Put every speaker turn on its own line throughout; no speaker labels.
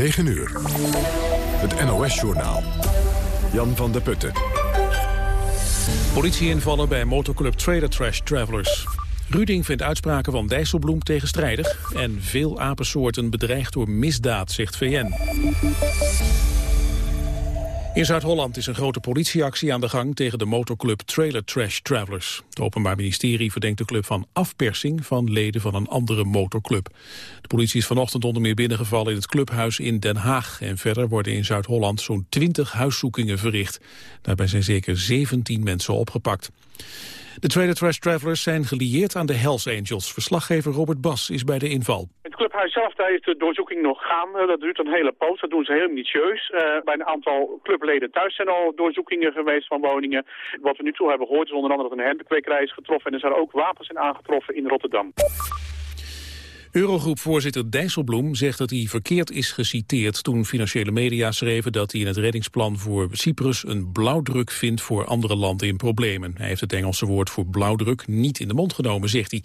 9 uur. Het NOS-journaal. Jan van der Putten.
Politieinvallen bij motorclub Trailer Trash Travelers. Ruding vindt uitspraken van Dijsselbloem tegenstrijdig... en veel apensoorten bedreigd door misdaad, zegt VN. In Zuid-Holland is een grote politieactie aan de gang tegen de motorclub Trailer Trash Travelers. Het Openbaar Ministerie verdenkt de club van afpersing van leden van een andere motorclub. De politie is vanochtend onder meer binnengevallen in het clubhuis in Den Haag. En verder worden in Zuid-Holland zo'n 20 huiszoekingen verricht. Daarbij zijn zeker 17 mensen opgepakt. De Trailer Trash Travelers zijn gelieerd aan de Hells Angels. Verslaggever Robert Bas is bij de inval.
Het clubhuis zelf daar heeft de doorzoeking nog gaande. Dat duurt een hele poos. Dat doen ze heel minutieus. Uh, bij een aantal clubleden thuis zijn al doorzoekingen geweest van woningen. Wat we nu toe hebben gehoord is onder andere dat een hemdenkwekerij is getroffen. En er zijn ook wapens in aangetroffen in Rotterdam.
Eurogroepvoorzitter Dijsselbloem zegt dat hij verkeerd is geciteerd toen financiële media schreven dat hij in het reddingsplan voor Cyprus een blauwdruk vindt voor andere landen in problemen. Hij heeft het Engelse woord voor blauwdruk niet in de mond genomen, zegt hij.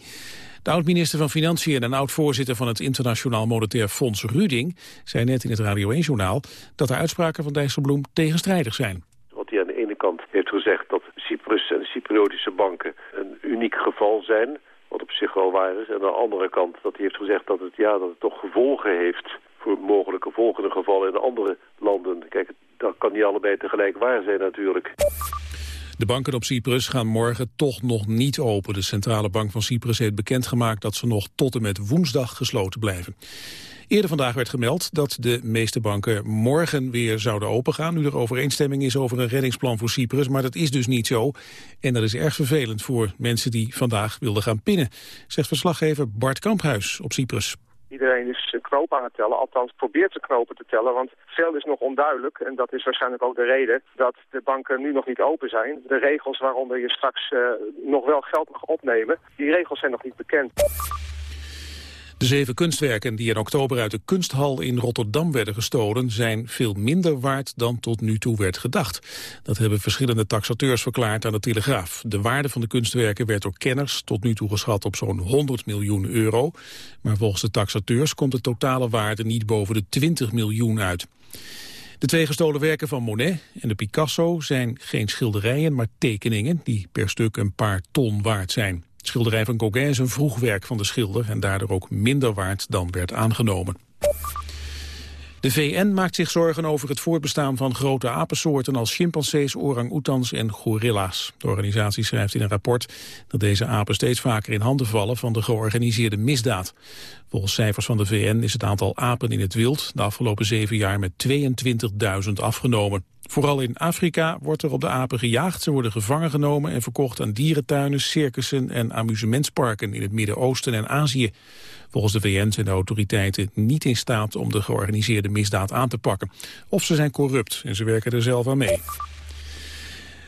De oud-minister van Financiën en oud-voorzitter van het Internationaal Monetair Fonds Ruding zei net in het Radio 1-journaal dat de uitspraken van Dijsselbloem tegenstrijdig zijn.
Wat hij aan de ene kant heeft gezegd dat Cyprus en Cypriotische banken een uniek geval zijn wat op zich wel waar is. En aan de andere kant dat hij heeft gezegd dat het, ja, dat het toch gevolgen heeft voor mogelijke volgende gevallen in andere landen. Kijk, dat kan niet allebei tegelijk waar zijn natuurlijk.
De banken op Cyprus gaan morgen toch nog niet open. De Centrale Bank van Cyprus heeft bekendgemaakt dat ze nog tot en met woensdag gesloten blijven. Eerder vandaag werd gemeld dat de meeste banken morgen weer zouden opengaan... nu er overeenstemming is over een reddingsplan voor Cyprus. Maar dat is dus niet zo. En dat is erg vervelend voor mensen die vandaag wilden gaan pinnen... zegt verslaggever Bart Kamphuis op Cyprus.
Iedereen is knopen aan het tellen, althans probeert ze knopen te tellen, want veel is nog onduidelijk. En dat is waarschijnlijk ook de reden dat de banken nu nog niet open zijn. De regels waaronder je straks uh, nog wel geld mag opnemen, die regels zijn nog niet bekend.
De zeven kunstwerken die in oktober uit de kunsthal in Rotterdam werden gestolen... zijn veel minder waard dan tot nu toe werd gedacht. Dat hebben verschillende taxateurs verklaard aan de Telegraaf. De waarde van de kunstwerken werd door kenners tot nu toe geschat op zo'n 100 miljoen euro. Maar volgens de taxateurs komt de totale waarde niet boven de 20 miljoen uit. De twee gestolen werken van Monet en de Picasso zijn geen schilderijen, maar tekeningen... die per stuk een paar ton waard zijn. Het schilderij van Gauguin is een vroeg werk van de schilder... en daardoor ook minder waard dan werd aangenomen. De VN maakt zich zorgen over het voortbestaan van grote apensoorten als chimpansees, orang-oetans en gorilla's. De organisatie schrijft in een rapport dat deze apen steeds vaker in handen vallen van de georganiseerde misdaad. Volgens cijfers van de VN is het aantal apen in het wild de afgelopen zeven jaar met 22.000 afgenomen. Vooral in Afrika wordt er op de apen gejaagd. Ze worden gevangen genomen en verkocht aan dierentuinen, circussen en amusementsparken in het Midden-Oosten en Azië. Volgens de VN zijn de autoriteiten niet in staat om de georganiseerde misdaad aan te pakken. Of ze zijn corrupt en ze werken er zelf aan mee.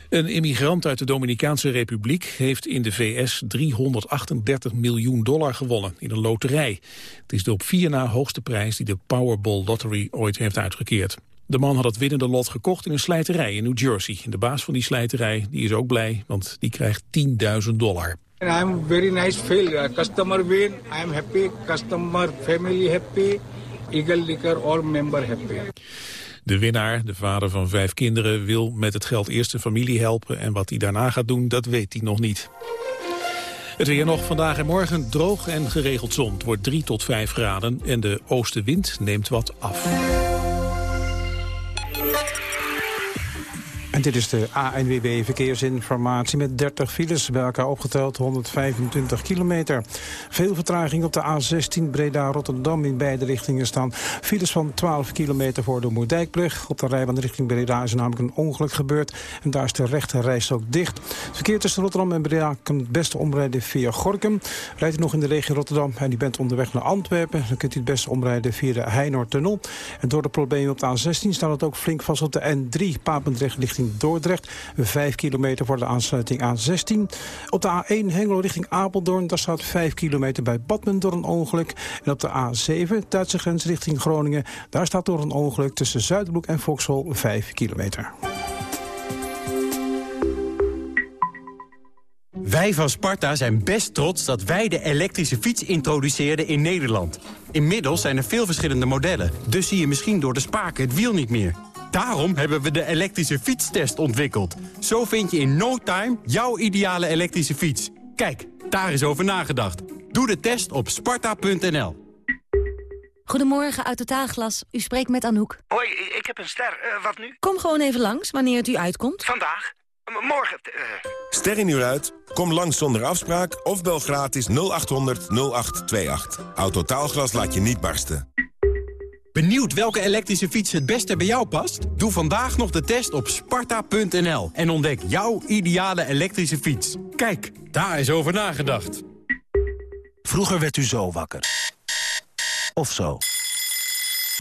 Een immigrant uit de Dominicaanse Republiek heeft in de VS 338 miljoen dollar gewonnen in een loterij. Het is de op vier na hoogste prijs die de Powerball Lottery ooit heeft uitgekeerd. De man had het winnende lot gekocht in een slijterij in New Jersey. de baas van die slijterij die is ook blij, want die krijgt 10.000 dollar.
I'm very nice feel. Uh, customer win, I'm happy. Customer family happy. Eagle Liquor all member happy.
De winnaar, de vader van vijf kinderen, wil met het geld eerst de familie helpen. En wat hij daarna gaat doen, dat weet hij nog niet. Het weer nog vandaag en morgen droog en geregeld zon. Het wordt 3 tot 5 graden en de oostenwind neemt wat af.
Dit is de ANWB Verkeersinformatie met 30 files, bij elkaar opgeteld 125 kilometer. Veel vertraging op de A16 Breda-Rotterdam in beide richtingen staan. Files van 12 kilometer voor de Moerdijkbrug. Op de rijbaan richting Breda is namelijk een ongeluk gebeurd. En daar is de rechte reis ook dicht. Het verkeer tussen Rotterdam en Breda kan het beste omrijden via Gorkum. Rijdt u nog in de regio Rotterdam en u bent onderweg naar Antwerpen... dan kunt u het beste omrijden via de Heinoortunnel. En door de problemen op de A16 staat het ook flink vast op de N3 Papendrecht richting Dordrecht. Vijf kilometer voor de aansluiting A16. Op de A1 Hengelo richting Apeldoorn. Daar staat 5 kilometer bij Badmen door een ongeluk. En op de A7 Duitse grens richting Groningen. Daar staat door een ongeluk tussen Zuidbroek en Vauxhall 5 kilometer.
Wij van Sparta zijn best trots dat wij de elektrische fiets introduceerden in Nederland. Inmiddels zijn er veel verschillende modellen, dus zie je misschien door de spaken het wiel niet meer. Daarom hebben we de elektrische fietstest ontwikkeld. Zo vind je in no time jouw ideale elektrische fiets. Kijk, daar is over nagedacht. Doe de test op sparta.nl.
Goedemorgen, uit Totaalglas. U spreekt met Anouk.
Hoi, ik heb een ster. Uh, wat nu?
Kom gewoon even langs, wanneer het u uitkomt.
Vandaag? morgen? Uh...
Ster in uur uit? Kom langs zonder afspraak of bel gratis 0800 0828. Autotaalglas laat je niet barsten.
Benieuwd welke elektrische fiets het beste bij jou past? Doe vandaag nog de test op sparta.nl en ontdek jouw ideale elektrische fiets. Kijk, daar is over nagedacht.
Vroeger werd u zo wakker. Of zo.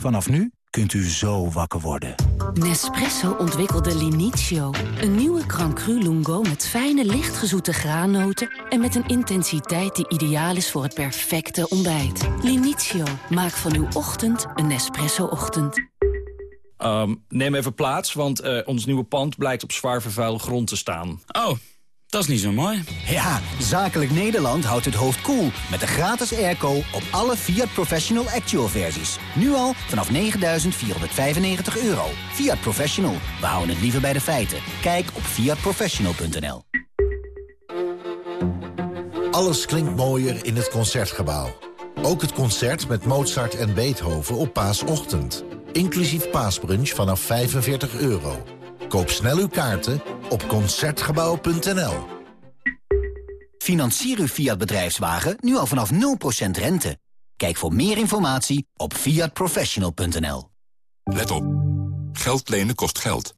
Vanaf nu kunt u zo wakker worden.
Nespresso ontwikkelde Linizio. Een nieuwe Crancru Lungo met fijne, lichtgezoete graannoten... en met een intensiteit die ideaal is voor het perfecte ontbijt. Linizio, maak van uw ochtend een Nespresso-ochtend.
Um, neem even plaats, want uh, ons nieuwe pand blijkt op zwaar vervuilde grond te staan.
Oh, dat is niet zo mooi.
Ja, Zakelijk Nederland houdt het hoofd koel cool met de gratis airco op alle Fiat Professional Actual versies. Nu al vanaf 9.495 euro. Fiat Professional, we houden het liever bij de feiten. Kijk op fiatprofessional.nl
Alles klinkt mooier in het Concertgebouw. Ook het concert met Mozart en Beethoven op paasochtend. Inclusief paasbrunch vanaf 45 euro. Koop snel uw kaarten op Concertgebouw.nl.
Financier uw Fiat bedrijfswagen nu al vanaf 0% rente. Kijk voor meer informatie op fiatprofessional.nl.
Let op. Geld lenen kost geld.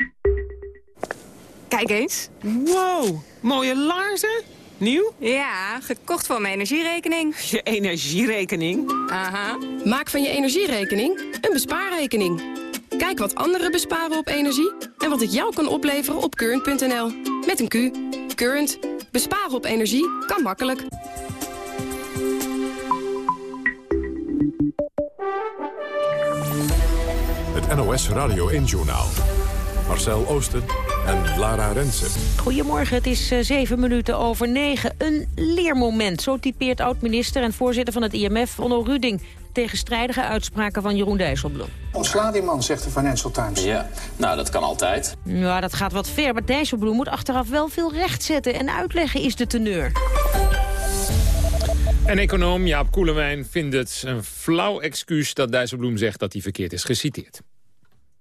Kijk eens.
Wow, mooie laarzen. Nieuw?
Ja, gekocht voor mijn energierekening.
Je energierekening?
Aha. Maak van je energierekening een bespaarrekening. Kijk wat anderen besparen op energie en wat het jou kan opleveren op current.nl. Met een Q. Current. Besparen op energie kan makkelijk.
Het NOS Radio 1-journaal. Marcel Oosten en Lara Rensen.
Goedemorgen, het is uh, zeven minuten over negen. Een leermoment, zo typeert oud-minister en voorzitter van het IMF, Onno Ruding tegenstrijdige uitspraken van Jeroen Dijsselbloem.
Ontsla die man, zegt de Financial Times.
Ja, nou, dat kan altijd.
Ja, dat gaat wat ver, maar Dijsselbloem moet achteraf wel veel rechtzetten... en uitleggen is de teneur.
En econoom Jaap Koelewijn vindt het een flauw excuus... dat Dijsselbloem zegt dat hij verkeerd is geciteerd.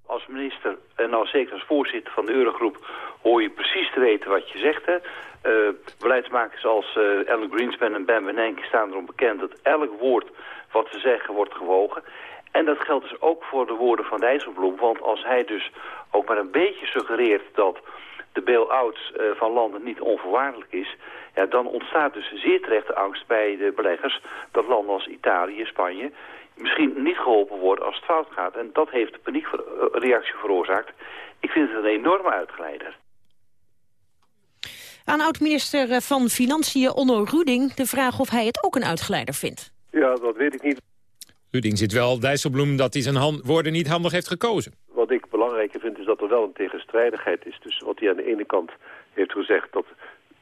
Als minister en nou zeker als voorzitter van de Eurogroep... hoor je precies te weten wat je zegt, hè. Uh, beleidsmakers als uh, Alan Greenspan en Ben Bernanke staan erom bekend... dat elk woord wat ze zeggen wordt gewogen. En dat geldt dus ook voor de woorden van Dijsselbloem. Want als hij dus ook maar een beetje suggereert dat de bail-outs uh, van landen niet onvoorwaardelijk is... Ja, dan ontstaat dus zeer terecht angst bij de beleggers... dat landen als Italië, Spanje misschien niet geholpen worden als het fout gaat. En dat heeft de paniekreactie veroorzaakt. Ik vind het een enorme uitgeleider.
Aan oud-minister van Financiën Onno Ruding de vraag of hij het ook een uitgeleider vindt.
Ja, dat weet ik niet.
Ruding zit wel Dijsselbloem dat hij zijn woorden niet handig heeft gekozen.
Wat ik belangrijker vind is dat er wel een tegenstrijdigheid is tussen wat hij aan de ene kant heeft gezegd dat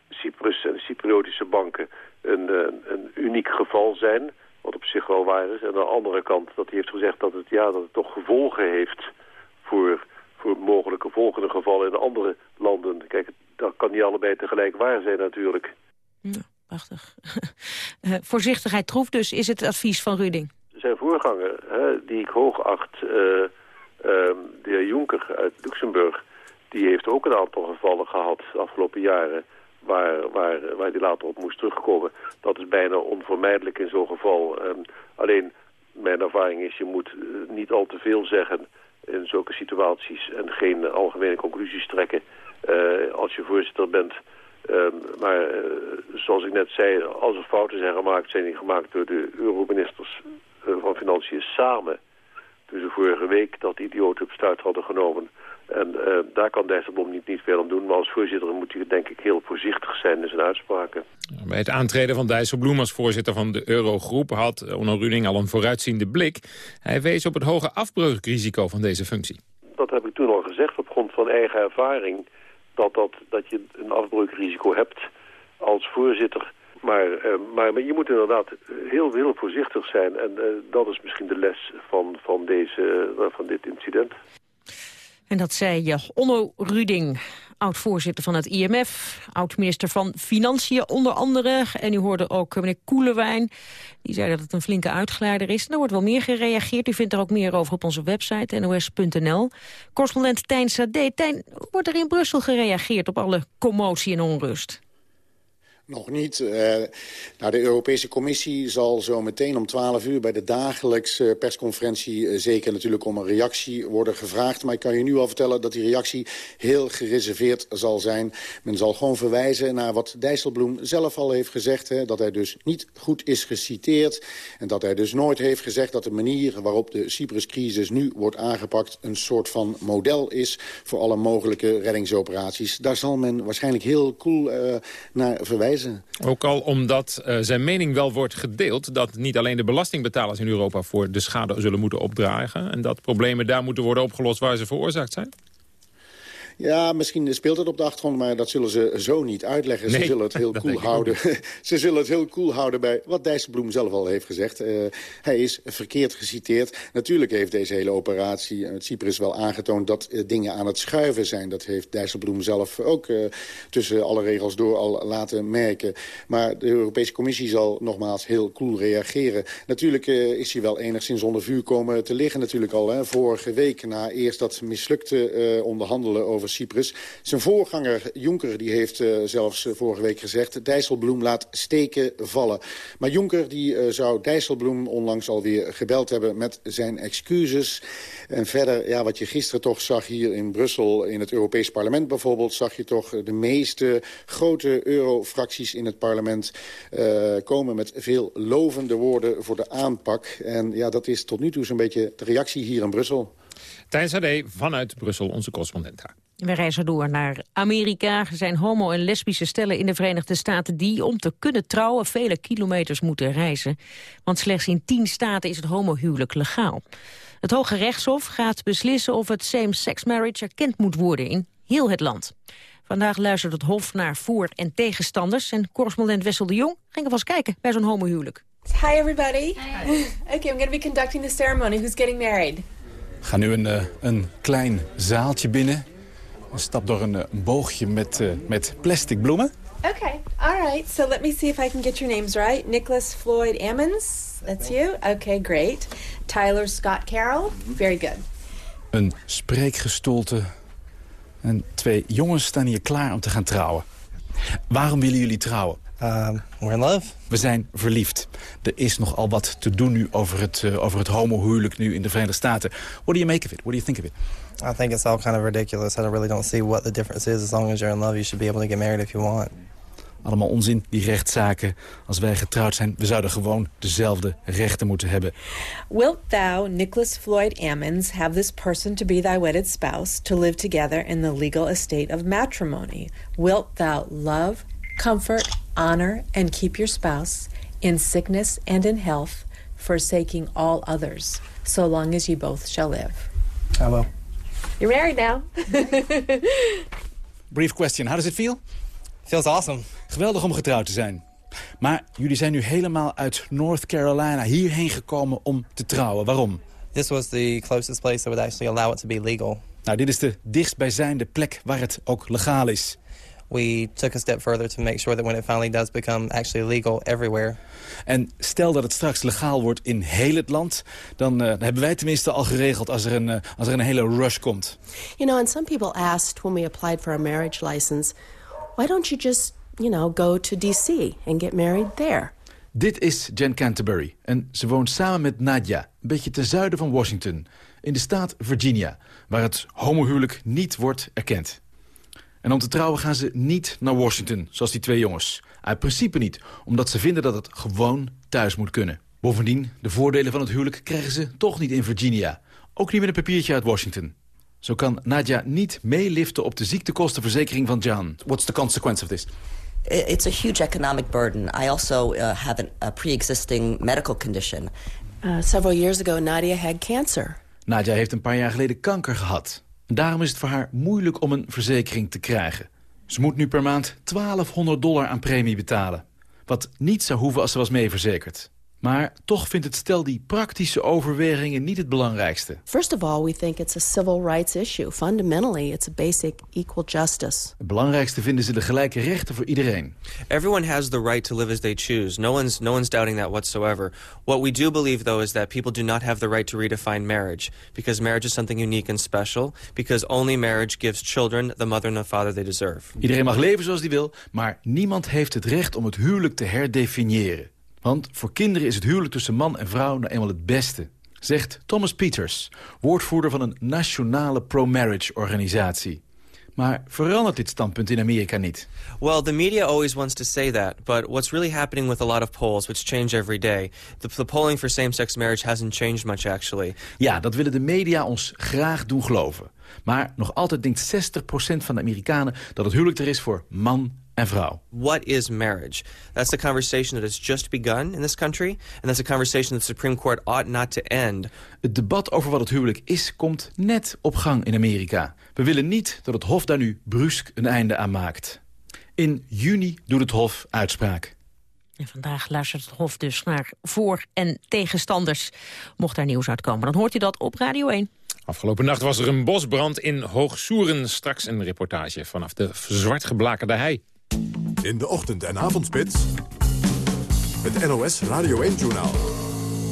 Cyprus en de Cypriotische banken een, een, eh, een, uniek geval zijn, wat op zich wel waar is. En aan de andere kant dat hij heeft gezegd dat het, ja, dat het toch gevolgen heeft voor, voor mogelijke volgende gevallen in andere landen. Kijk, dat kan niet allebei tegelijk waar zijn natuurlijk.
Ja prachtig. uh, voorzichtigheid troef dus, is het advies van Ruding.
Zijn voorganger, hè, die ik hoog acht, uh, de heer Jonker uit Luxemburg... die heeft ook een aantal gevallen gehad de afgelopen jaren... Waar, waar, waar die later op moest terugkomen. Dat is bijna onvermijdelijk in zo'n geval. Um, alleen, mijn ervaring is, je moet uh, niet al te veel zeggen in zulke situaties... en geen algemene conclusies trekken. Als je voorzitter bent Ehm, maar uh, zoals ik net zei, als er fouten zijn gemaakt, zijn die gemaakt door de euroministers uh, van Financiën samen. Toen ze vorige week dat idiote besluit hadden genomen. En uh, daar kan Dijsselbloem niet, niet veel aan doen. Maar als voorzitter moet hij denk ik heel voorzichtig zijn in zijn uitspraken.
Bij het aantreden van Dijsselbloem als voorzitter van de Eurogroep... had Onno Ruding al een vooruitziende blik. Hij wees op het hoge afbreukrisico van deze functie.
Dat heb ik toen al gezegd op grond van eigen ervaring dat, dat, dat je een afbreukrisico hebt. als voorzitter. Maar, uh, maar, maar, je moet inderdaad heel, heel voorzichtig zijn. En uh, dat is misschien de les van, van, deze, van dit incident.
En dat zei je Onno Ruding, oud-voorzitter van het IMF... oud-minister van Financiën onder andere. En u hoorde ook meneer Koelewijn, die zei dat het een flinke uitglijder is. Er wordt wel meer gereageerd. U vindt er ook meer over op onze website, nos.nl. Correspondent Tijn Sade. Tijn, wordt er in Brussel gereageerd op alle commotie en onrust?
Nog niet. Uh, nou, de Europese Commissie zal zo meteen om 12 uur... bij de dagelijkse persconferentie uh, zeker natuurlijk om een reactie worden gevraagd. Maar ik kan je nu al vertellen dat die reactie heel gereserveerd zal zijn. Men zal gewoon verwijzen naar wat Dijsselbloem zelf al heeft gezegd. Hè, dat hij dus niet goed is geciteerd. En dat hij dus nooit heeft gezegd dat de manier waarop de Cyprus-crisis nu wordt aangepakt... een soort van model is voor alle mogelijke reddingsoperaties. Daar zal men waarschijnlijk heel cool uh, naar verwijzen.
Ook al omdat uh, zijn mening wel wordt gedeeld... dat niet alleen de belastingbetalers in Europa voor de schade zullen moeten opdragen... en dat problemen daar moeten worden opgelost waar ze veroorzaakt zijn?
Ja, misschien speelt het op de achtergrond, maar dat zullen ze zo niet uitleggen.
Nee,
ze zullen het heel cool houden. ze zullen het heel cool houden bij wat Dijsselbloem zelf al heeft gezegd. Uh, hij is verkeerd geciteerd. Natuurlijk heeft deze hele operatie uh, Cyprus wel aangetoond dat uh, dingen aan het schuiven zijn. Dat heeft Dijsselbloem zelf ook tussen alle regels door al laten merken. Maar de Europese Commissie zal nogmaals heel cool reageren. Natuurlijk is hij wel enigszins onder vuur komen te liggen natuurlijk al. Hè. Vorige week na eerst dat mislukte onderhandelen over Cyprus. Zijn voorganger Juncker die heeft uh, zelfs uh, vorige week gezegd... Dijsselbloem laat steken vallen. Maar Juncker die, uh, zou Dijsselbloem onlangs alweer gebeld hebben met zijn excuses. En verder, ja, wat je gisteren toch zag hier in Brussel... in het Europees Parlement bijvoorbeeld... zag je toch de meeste grote eurofracties in het parlement... komen met veel lovende woorden voor de aanpak. En ja, dat is tot nu toe zo'n beetje de reactie hier in Brussel.
Thijs Sade vanuit Brussel, onze correspondent daar.
We reizen door naar Amerika. Er zijn homo- en lesbische stellen in de Verenigde Staten... die om te kunnen trouwen vele kilometers moeten reizen. Want slechts in tien staten is het homohuwelijk legaal. Het Hoge Rechtshof gaat beslissen of het same-sex marriage erkend moet worden in heel het land. Vandaag luistert het Hof naar voor- en tegenstanders. En correspondent Wessel de Jong ging alvast kijken bij zo'n homohuwelijk.
Hi everybody. Hi. Okay, I'm going to be conducting the ceremony. Who's getting married?
We gaan nu een, uh, een klein zaaltje binnen. Een stap door een, een boogje met, uh, met plastic bloemen.
Okay, all right. So let me see if I can get your names right. Nicholas Floyd Ammons, that's you. Okay, great. Tyler Scott Carroll, very good.
Een spreekgestoelte. En twee jongens staan hier klaar om te gaan trouwen. Waarom willen jullie trouwen?
Um, we're in love.
We zijn verliefd. Er is nogal wat te doen nu over het, uh, over het homohuwelijk nu in de Verenigde Staten. What do you make of it? What do you think of it?
I think it's all kind of ridiculous. I really don't see what the difference is. As long as you're in love, you should be able to get married if you want.
Allemaal onzin, die rechtszaken. Als wij getrouwd zijn, we zouden gewoon dezelfde rechten moeten hebben.
Wilt thou, Nicholas Floyd Ammons, have this person to be thy wedded spouse, to live together in the legal estate of matrimony? Wilt thou love, comfort, honor, and keep your spouse in sickness and in health, forsaking all others, so long as ye both shall live?
I will.
You're married now.
Brief question, how does it feel?
Feels awesome.
Geweldig om getrouwd te zijn. Maar jullie zijn nu helemaal uit North Carolina hierheen gekomen om te trouwen. Waarom?
This was the closest place that would actually allow it to be legal.
Nou, dit is de dichtstbijzijnde plek waar het ook legaal is.
We took a step further to make sure that when it finally does become actually legal everywhere.
En stel dat het straks legaal wordt in heel het land... dan uh, hebben wij tenminste al geregeld als er, een, uh, als er een hele rush komt.
You know, and some people asked when we applied for a marriage license... why don't you just, you know, go to D.C. and get married there?
Dit is Jen Canterbury en ze woont samen met Nadia... een beetje ten zuiden van Washington, in de staat Virginia... waar het homohuwelijk niet wordt erkend. En om te trouwen gaan ze niet naar Washington, zoals die twee jongens. Uit principe niet, omdat ze vinden dat het gewoon thuis moet kunnen. Bovendien, de voordelen van het huwelijk krijgen ze toch niet in Virginia. Ook niet met een papiertje uit Washington. Zo kan Nadia niet meeliften op de ziektekostenverzekering van John. What's the consequence of this?
It's a huge economic burden. I also uh, have an, a pre-existing medical condition.
Uh, several years ago, Nadia had cancer.
Nadia heeft een paar jaar geleden kanker gehad. Daarom is het voor haar moeilijk om een verzekering te krijgen. Ze moet nu per maand 1200 dollar aan premie betalen. Wat niet zou hoeven als ze was meeverzekerd. Maar toch vindt het stel die praktische overwegingen niet het belangrijkste.
First of all, we think it's a civil rights issue. Fundamentally, it's a basic equal justice.
Het belangrijkste vinden ze de gelijke rechten voor iedereen.
Everyone has the right to live as they choose. No one's, no one's doubting that whatsoever. What we do believe, though, is that people do not have the right to redefine marriage. Because marriage is something unique and special. Because only marriage gives children the mother and the father they deserve.
Iedereen mag leven zoals hij wil, maar niemand heeft het recht om het huwelijk te herdefiniëren. Want voor kinderen is het huwelijk tussen man en vrouw nou eenmaal het beste. Zegt Thomas Peters, woordvoerder van een nationale pro-marriage organisatie. Maar verandert dit standpunt in Amerika niet?
Well, the media always wants to say that, but what's really happening with a lot of polls, which change every day, the, the polling for same-sex marriage hasn't changed much actually.
Ja, dat willen de media ons graag doen geloven. Maar nog altijd denkt 60% van de Amerikanen dat het huwelijk er is voor man en vrouw.
What is marriage? That's the conversation that has just begun in this country, and that's a conversation that the Supreme Court ought not to end.
Het debat over wat het huwelijk is komt net op gang in Amerika. We willen niet dat het Hof daar nu brusk een einde aan maakt. In juni doet het Hof uitspraak.
En vandaag luistert het Hof dus naar voor- en tegenstanders. Mocht daar nieuws uitkomen, dan hoort u dat op Radio 1.
Afgelopen nacht was er een bosbrand in Hoogsoeren. Straks een reportage vanaf de zwart geblakerde hei.
In de ochtend- en avondspits. Het NOS Radio 1-journaal.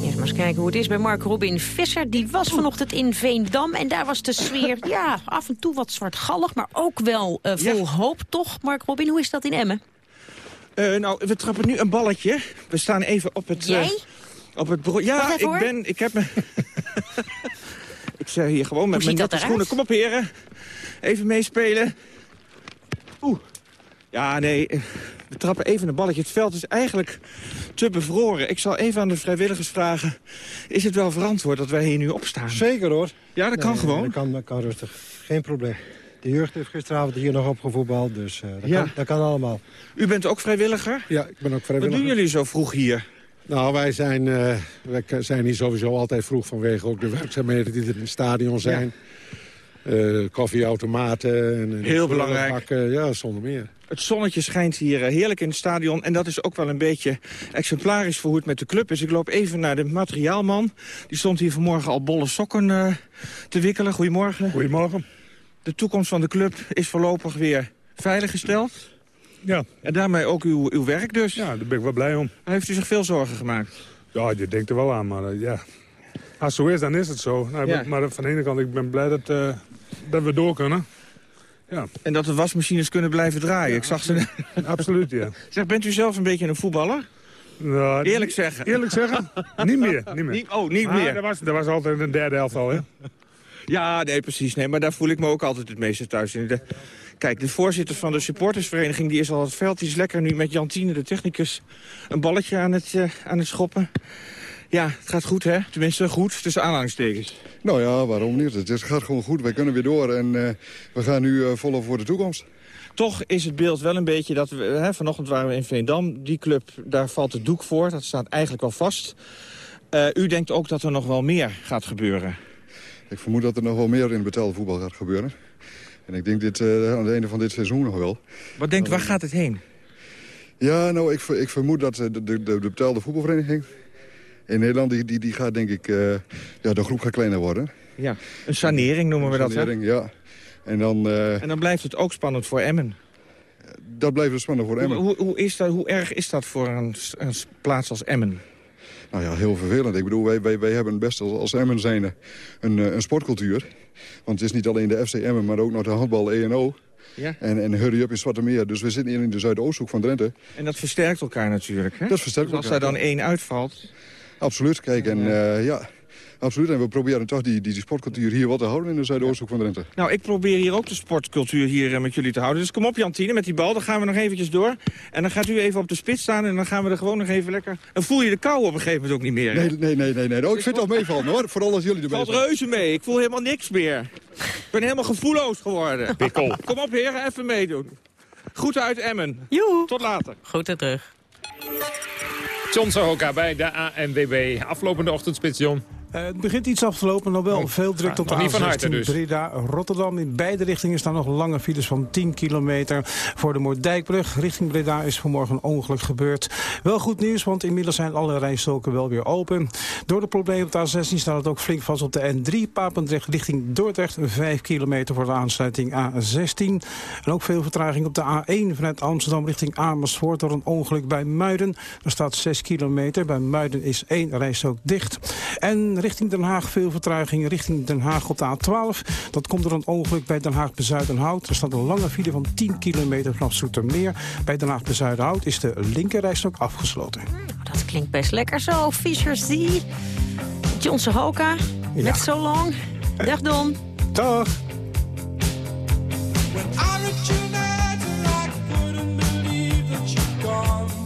Eerst maar eens kijken hoe het is bij Mark Robin Visser. Die was vanochtend in Veendam en daar was de sfeer ja, af en toe wat zwartgallig... maar ook wel eh, vol hoop, toch? Mark Robin, hoe is dat in Emmen?
Uh, nou, we trappen nu een balletje. We staan even op het...
Jij?
Uh, op het bro- ja,
even,
ik
hoor.
ben... Ik heb me... ik zeg hier gewoon met mijn schoenen. Kom op, heren. Even meespelen. Oeh. Ja, nee. We trappen even een balletje. Het veld is eigenlijk te bevroren. Ik zal even aan de vrijwilligers vragen. Is het wel verantwoord dat wij hier nu opstaan?
Zeker hoor.
Ja, dat kan
Nee,
gewoon.
Dat kan, dat kan rustig. Geen probleem. De jeugd heeft gisteravond hier nog opgevoetbald, dus eh, dat,
Ja.
kan, dat kan allemaal.
U bent ook vrijwilliger?
Ja, ik ben ook
Wat
vrijwilliger.
doen jullie zo vroeg hier?
Nou, wij zijn, eh, wij zijn hier sowieso altijd vroeg vanwege ook de werkzaamheden die er in het stadion zijn. Eh, koffieautomaten. En,
Heel belangrijk.
Ja, zonder meer.
Het zonnetje schijnt hier eh, heerlijk in het stadion. En dat is ook wel een beetje exemplarisch voor hoe het met de club is. Ik loop even naar de materiaalman. Die stond hier vanmorgen al bolle sokken eh, te wikkelen. Goedemorgen.
Goedemorgen.
De toekomst van de club is voorlopig weer veiliggesteld.
Ja.
En daarmee ook uw, uw werk dus.
Ja, daar ben ik wel blij om.
Heeft u zich veel zorgen gemaakt?
Ja, je denkt er wel aan, maar eh, ja. Als het zo is, dan is het zo. Nou,
Ja.
Maar van de ene kant, ik ben blij dat, dat we door kunnen. Ja.
En dat de wasmachines kunnen blijven draaien. Ik zag ze...
Absoluut, ja.
Zeg, bent u zelf een beetje een voetballer?
Nou,
Eerlijk zeggen.
Eerlijk zeggen? niet meer. Niet meer.
Oh, niet
Maar
meer.
Dat was, dat was altijd een derde helft al, hè?
Ja, nee, precies. Nee, maar daar voel ik me ook altijd het meeste thuis in. De- kijk, de voorzitter van de supportersvereniging die is al het veld. Die is lekker nu met Jantine, de technicus, een balletje aan het, eh, aan het schoppen. Ja, het gaat goed, hè? Tenminste, goed, tussen aanhalingstekens.
Nou ja, waarom niet? Het gaat gewoon goed. Wij kunnen weer door en eh, we gaan nu eh, volop voor de toekomst.
Toch is het beeld wel een beetje dat we... Hè, vanochtend waren we in Veendam. Die club, daar valt het doek voor. Dat staat eigenlijk al vast. Eh, u denkt ook dat er nog wel meer gaat gebeuren.
Ik vermoed dat er nog wel meer in betaalde voetbal gaat gebeuren. En ik denk dit, eh, aan het einde van dit seizoen nog wel.
Wat denkt, waar gaat het heen?
Ja, nou, ik, ik vermoed dat eh, de, de, de betaalde voetbalvereniging in Nederland... die, die, die gaat denk ik... eh, ja, de groep gaat kleiner worden.
Ja, een sanering noemen we dat, hè?
Sanering, ja. En dan... eh,
En dan blijft het ook spannend voor Emmen.
dat blijft dus spannend voor Emmen.
hoe, hoe, is dat, hoe erg is dat voor een, een plaats als Emmen?
Nou ja, heel vervelend. Ik bedoel, wij, wij, wij hebben best als, als Emmen zijnde een, eh, een sportcultuur. Want het is niet alleen de FC Emmen, maar ook nog de handbal ENO.
Ja.
En, en Hurry Up in Zwarte Meer. Dus we zitten hier in de Zuidoosthoek van Drenthe.
En dat versterkt elkaar natuurlijk, hè?
Dat versterkt
Dus als
elkaar,
daar dan één uitvalt...
Absoluut, kijk. En eh, ja, absoluut. En we proberen toch die, die, die sportcultuur hier wat te houden in de Zuidoosthoek van Drenthe.
Nou, ik probeer hier ook de sportcultuur hier eh, met jullie te houden. Dus kom op, Jantine, met die bal. Dan gaan we nog eventjes door. En dan gaat u even op de spits staan en dan gaan we er gewoon nog even lekker... Dan voel je de kou op een gegeven moment ook niet meer, hè?
Nee, nee, nee, nee. nee. Oh, ik vind het al meevallen hoor. Vooral als jullie erbij
Valt
zijn.
reuze mee. Ik voel helemaal niks meer. Ik ben helemaal gevoelloos geworden.
Pikkel.
Kom op, heren, even meedoen. Groeten uit Emmen.
Joe.
Tot later.
Goed en terug.
John Sahoka bij de ANWB. Aflopende ochtendspits, John.
Uh, het begint iets af te lopen, nog wel oh, veel druk tot de
A16 harte, dus.
Breda, Rotterdam. In beide richtingen staan nog lange files van 10 kilometer. Voor de Moordijkbrug richting Breda is vanmorgen een ongeluk gebeurd. Wel goed nieuws, want inmiddels zijn alle rijstroken wel weer open. Door de problemen op de A16 staat het ook flink vast op de N3 Papendrecht richting Dordrecht. 5 kilometer voor de aansluiting A16. En ook veel vertraging op de A1 vanuit Amsterdam richting Amersfoort door een ongeluk bij Muiden. Er staat 6 kilometer. Bij Muiden is één rijstrook dicht. En richting Den Haag veel vertraging. Richting Den Haag op de A12. Dat komt door een ongeluk bij Den Haag Bezuidenhout. Er staat een lange file van 10 kilometer vanaf Zoetermeer. Bij Den Haag Bezuidenhout is de linkerrijstrook afgesloten.
Dat klinkt best lekker zo. Fisher Z. Johnson Hoka. Met So Long. Dag Don.
Dag.
if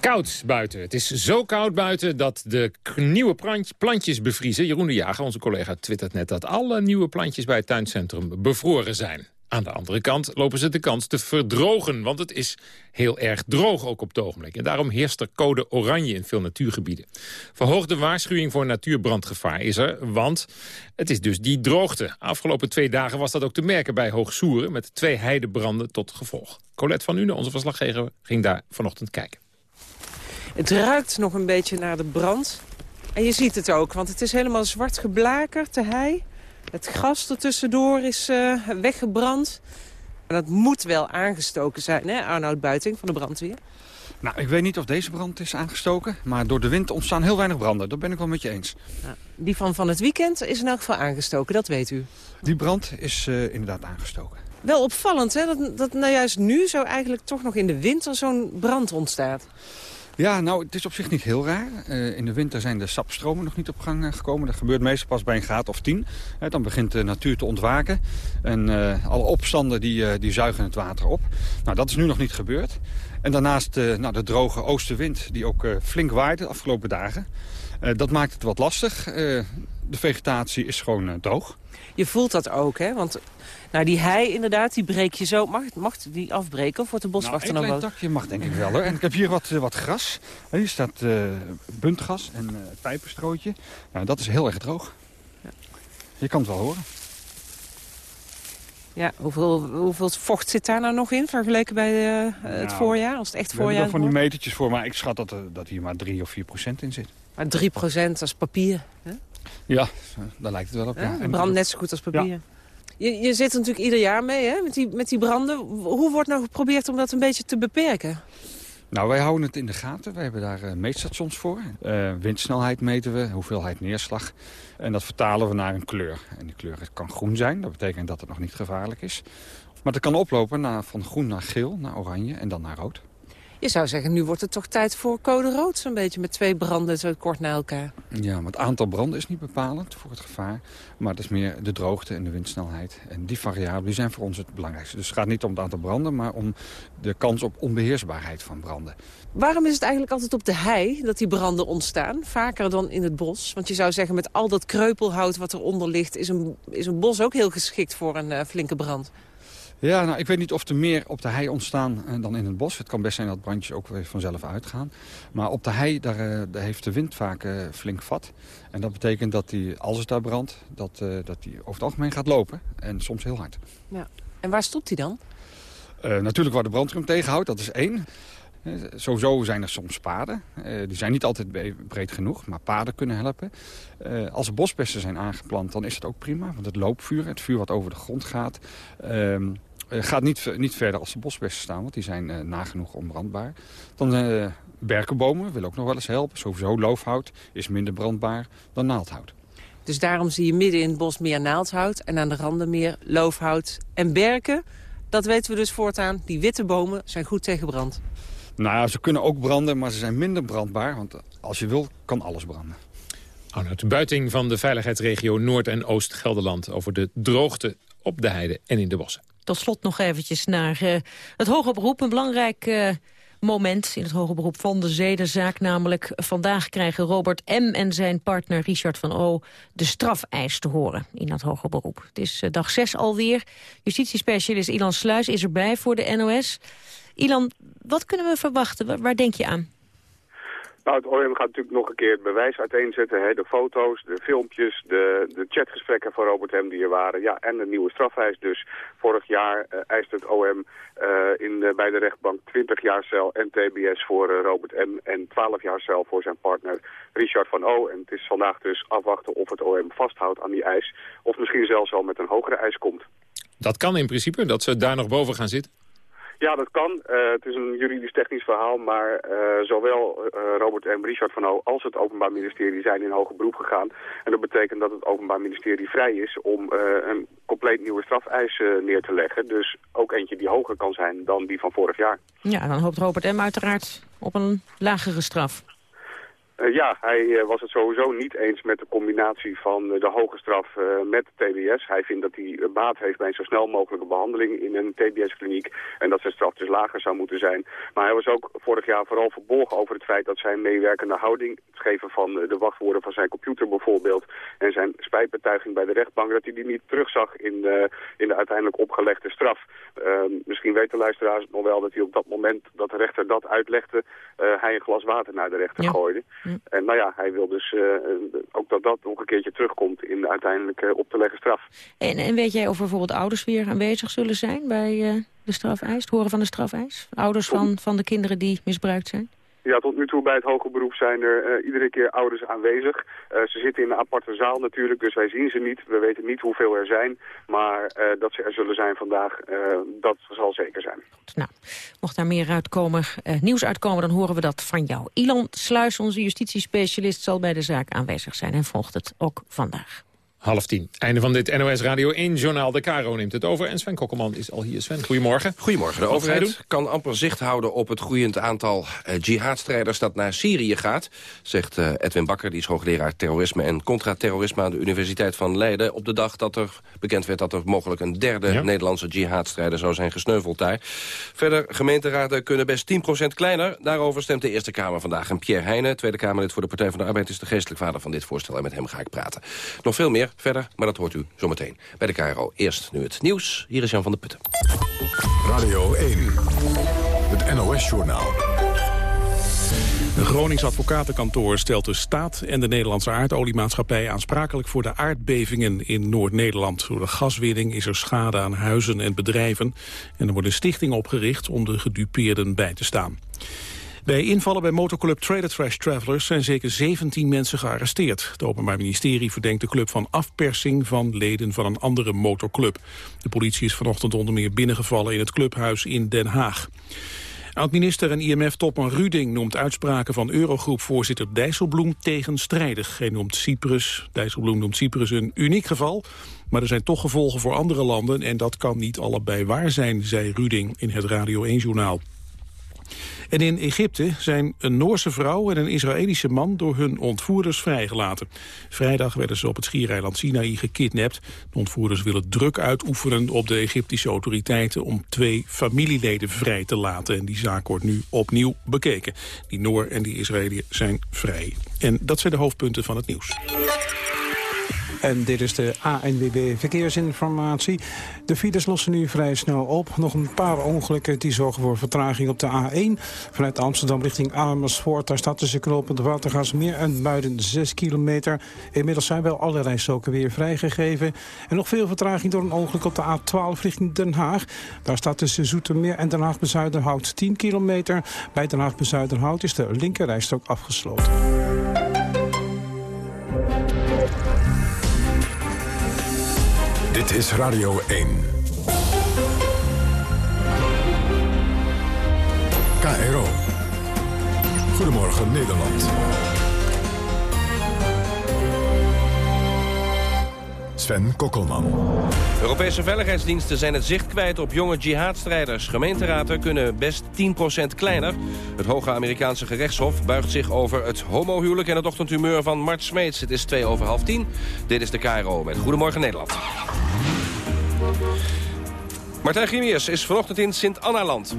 koud buiten. Het is zo koud buiten dat de nieuwe plantjes bevriezen. Jeroen de Jager, onze collega, twittert net dat alle nieuwe plantjes bij het tuincentrum bevroren zijn. Aan de andere kant lopen ze de kans te verdrogen, want het is heel erg droog ook op het ogenblik. En daarom heerst er code oranje in veel natuurgebieden. Verhoogde waarschuwing voor natuurbrandgevaar is er, want het is dus die droogte. Afgelopen twee dagen was dat ook te merken bij Hoogsoeren... met twee heidebranden tot gevolg. Colette van Une, onze verslaggever, ging daar vanochtend kijken.
Het ruikt nog een beetje naar de brand. En je ziet het ook, want het is helemaal zwart geblakerd, de hei. Het gras ertussendoor is uh, weggebrand. En dat moet wel aangestoken zijn, hè, Arnoud Buiting van de brandweer?
Nou, ik weet niet of deze brand is aangestoken. Maar door de wind ontstaan heel weinig branden. Dat ben ik wel met je eens.
die van van het weekend is in elk geval aangestoken, dat weet u.
Die brand is uh, inderdaad aangestoken.
Wel opvallend, hè? Dat, dat nou juist nu zo eigenlijk toch nog in de winter zo'n brand ontstaat.
Ja, nou, het is op zich niet heel raar. Eh, in de winter zijn de sapstromen nog niet op gang eh, gekomen. Dat gebeurt meestal pas bij een graad of 10. Hè, dan begint de natuur te ontwaken. En eh, alle opstanden die, die zuigen het water op. Nou, dat is nu nog niet gebeurd. En daarnaast nou, de droge oostenwind die ook flink waaide de afgelopen dagen. Dat maakt het wat lastig. De vegetatie is gewoon droog.
Je voelt dat ook, hè? Want nou, die hei inderdaad, die breek je zo. Mag, mag die afbreken of wordt de boswachter
nou,
nog
een
wel?
klein takje mag denk ik wel hoor. En ik heb hier wat, eh, wat gras. Hier staat eh, buntgas en eh pijpenstrootje. Nou, dat is heel erg droog. Je kan het wel horen.
Ja, hoeveel, hoeveel vocht zit daar nou nog in vergeleken bij het
Nou,
voorjaar? Als het echt
We
voorjaar
er van die metertjes voor, maar ik schat dat, er, dat hier maar 3 of 4 procent in zit.
Maar 3 procent als papier. Hè?
Ja, daar lijkt het wel op.
Ja,
Ja.
het brandt net zo goed als papier. Je, je zit er natuurlijk ieder jaar mee, hè, met die, met die branden. Hoe wordt nou geprobeerd om dat een beetje te beperken?
Nou, wij houden het in de gaten. Wij hebben daar eh, meetstations voor. Eh, windsnelheid meten we, hoeveelheid neerslag. En dat vertalen we naar een kleur. En die kleur kan groen zijn. Dat betekent dat het nog niet gevaarlijk is. Maar het kan oplopen naar, van groen naar geel, naar oranje en dan naar rood.
Je zou zeggen, nu wordt het toch tijd voor code rood zo'n beetje... met twee branden zo kort na elkaar.
Ja, maar het aantal branden is niet bepalend voor het gevaar. Maar het is meer de droogte en de windsnelheid. En die variabelen zijn voor ons het belangrijkste. Dus het gaat niet om het aantal branden, maar om de kans op onbeheersbaarheid van branden.
Waarom is het eigenlijk altijd op de hei dat die branden ontstaan? Vaker dan in het bos? Want je zou zeggen, met al dat kreupelhout wat eronder ligt... is een, is een bos ook heel geschikt voor een eh, flinke brand.
Ja, nou, ik weet niet of er meer op de hei ontstaan eh, dan in het bos. Het kan best zijn dat brandjes ook weer vanzelf uitgaan. Maar op de hei, daar, eh, daar heeft de wind vaak eh, flink vat. En dat betekent dat die, als het daar brandt, dat, eh, dat die over het algemeen gaat lopen. En soms heel hard.
Ja. En waar stopt hij dan?
Natuurlijk waar de brandweer hem tegenhoudt, dat is één. Sowieso zijn er soms paden. Die zijn niet altijd breed genoeg, maar paden kunnen helpen. Als er bosbessen zijn aangeplant, dan is het ook prima. Want het loopvuur, het vuur wat over de grond gaat... ehm, eh, gaat niet, niet verder als de bosbessen staan, want die zijn eh, nagenoeg onbrandbaar. Dan eh berkenbomen wil ook nog wel eens helpen. Sowieso loofhout is minder brandbaar dan naaldhout.
Dus daarom zie je midden in het bos meer naaldhout... en aan de randen meer loofhout en berken. Dat weten we dus voortaan. Die witte bomen zijn goed tegen brand.
Nou ja, ze kunnen ook branden, maar ze zijn minder brandbaar. Want als je wil, kan alles branden.
Arnoud Buiting van de veiligheidsregio Noord- en Oost-Gelderland... over de droogte op de heide en in de bossen.
Tot slot nog eventjes naar eh, het hoger beroep. Een belangrijk eh, moment in het hoger beroep van de zedenzaak. Namelijk vandaag krijgen Robert M. en zijn partner Richard van O. de strafeis te horen in dat hoger beroep. Het is eh, dag 6 alweer. Justitiespecialist Ilan Sluis is erbij voor de NOS. Ilan, wat kunnen we verwachten? Waar, waar denk je aan?
Nou, het OM gaat natuurlijk nog een keer het bewijs uiteenzetten. Hè? De foto's, de filmpjes, de, de chatgesprekken van Robert M. die er waren. Ja, en een nieuwe strafeis. Dus vorig jaar uh, eist het OM uh, in, bij de rechtbank 20 jaar cel en TBS voor uh, Robert M. En 12 jaar cel voor zijn partner Richard van O. En het is vandaag dus afwachten of het OM vasthoudt aan die eis. Of misschien zelfs al met een hogere eis komt.
Dat kan in principe, dat ze daar nog boven gaan zitten?
Ja, dat kan. Uh, het is een juridisch-technisch verhaal, maar uh, zowel uh, Robert en Richard van O als het Openbaar Ministerie zijn in hoger beroep gegaan. En dat betekent dat het Openbaar Ministerie vrij is om een compleet nieuwe strafeis neer te leggen. Dus ook eentje die hoger kan zijn dan die van vorig jaar.
Ja, dan hoopt Robert M. uiteraard op een lagere straf.
Uh, ja, hij uh, was het sowieso niet eens met de combinatie van uh, de hoge straf met de TBS. Hij vindt dat hij baat heeft bij een zo snel mogelijke behandeling in een TBS-kliniek. En dat zijn straf dus lager zou moeten zijn. Maar hij was ook vorig jaar vooral verborgen over het feit dat zijn meewerkende houding... het geven van de wachtwoorden van zijn computer bijvoorbeeld... en zijn spijtbetuiging bij de rechtbank... dat hij die niet terugzag in, in de uiteindelijk opgelegde straf. Ehm, misschien weten luisteraars nog wel dat hij op dat moment dat de rechter dat uitlegde... hij een glas water naar de rechter ja. gooide. En nou ja, hij wil dus uh, ook dat dat nog een keertje terugkomt in de uiteindelijk op te leggen straf.
En, en, weet jij of bijvoorbeeld ouders weer aanwezig zullen zijn bij uh, de strafeis, het horen van de strafeis? Ouders van, van de kinderen die misbruikt zijn?
Ja, tot nu toe bij het hoger beroep zijn er uh, iedere keer ouders aanwezig. Uh, ze zitten in een aparte zaal natuurlijk, dus wij zien ze niet. We weten niet hoeveel er zijn, maar uh, dat ze er zullen zijn vandaag, dat zal zeker zijn.
Nou, mocht daar meer uitkomen, nieuws uitkomen, dan horen we dat van jou. Ilan Sluis, onze justitiespecialist, zal bij de zaak aanwezig zijn en volgt het ook vandaag.
Half tien. Einde van dit NOS Radio 1-journaal. De Caro neemt het over en Sven Kokkelman is al hier. Sven, goedemorgen.
Goedemorgen. De
Wat
overheid kan amper zicht houden op het groeiend aantal eh, jihadstrijders dat naar Syrië gaat, zegt eh, Edwin Bakker, die is hoogleraar terrorisme en contraterrorisme aan de Universiteit van Leiden, op de dag dat er bekend werd dat er mogelijk een derde Nederlandse jihadstrijder zou zijn gesneuveld daar. Verder, gemeenteraden kunnen best 10% kleiner. Daarover stemt de Eerste Kamer vandaag. En Pierre Heijnen, Tweede Kamerlid voor de Partij van de Arbeid, is de geestelijk vader van dit voorstel en met hem ga ik praten. Nog veel meer verder, maar dat hoort u zometeen bij de KRO. Eerst nu het nieuws. Hier is Jan van der Putten.
Radio 1, het NOS-journaal.
Een Gronings advocatenkantoor stelt de staat en de Nederlandse aardoliemaatschappij aansprakelijk voor de aardbevingen in Noord-Nederland. Door de gaswinning is er schade aan huizen en bedrijven en er wordt een stichting opgericht om de gedupeerden bij te staan. Bij invallen bij motorclub Trader Trash Travelers zijn zeker 17 mensen gearresteerd. Het Openbaar Ministerie verdenkt de club van afpersing van leden van een andere motorclub. De politie is vanochtend onder meer binnengevallen in het clubhuis in Den Haag. Oud-minister en IMF-topman Ruding noemt uitspraken van Eurogroep-voorzitter Dijsselbloem tegenstrijdig. Hij noemt Cyprus, Dijsselbloem noemt Cyprus een uniek geval, maar er zijn toch gevolgen voor andere landen en dat kan niet allebei waar zijn, zei Ruding in het Radio 1-journaal. En in Egypte zijn een Noorse vrouw en een Israëlische man door hun ontvoerders vrijgelaten. Vrijdag werden ze op het schiereiland Sinaï gekidnapt. De ontvoerders willen druk uitoefenen op de Egyptische autoriteiten om twee familieleden vrij te laten. En die zaak wordt nu opnieuw bekeken. Die Noor en die Israëliër zijn vrij. En dat zijn de hoofdpunten van het nieuws.
En dit is de ANWB Verkeersinformatie. De files lossen nu vrij snel op. Nog een paar ongelukken die zorgen voor vertraging op de A1. Vanuit Amsterdam richting Amersfoort. Daar staat tussen knooppunt Watergasmeer en Muiden 6 kilometer. Inmiddels zijn wel alle rijstroken weer vrijgegeven. En nog veel vertraging door een ongeluk op de A12 richting Den Haag. Daar staat tussen Zoetermeer en Den Haag-Bezuidenhout 10 kilometer. Bij Den Haag-Bezuidenhout is de linkerrijstrook afgesloten.
Dit is Radio 1. KRO. Goedemorgen Nederland. Sven Kokkelman.
Europese veiligheidsdiensten zijn het zicht kwijt op jonge jihadstrijders. Gemeenteraden kunnen best 10% kleiner. Het Hoge Amerikaanse gerechtshof buigt zich over het homohuwelijk... en het ochtendhumeur van Mart Smeets. Het is twee over half tien. Dit is de KRO met Goedemorgen Nederland. Martijn Grimiers is vanochtend in Sint-Anna-land.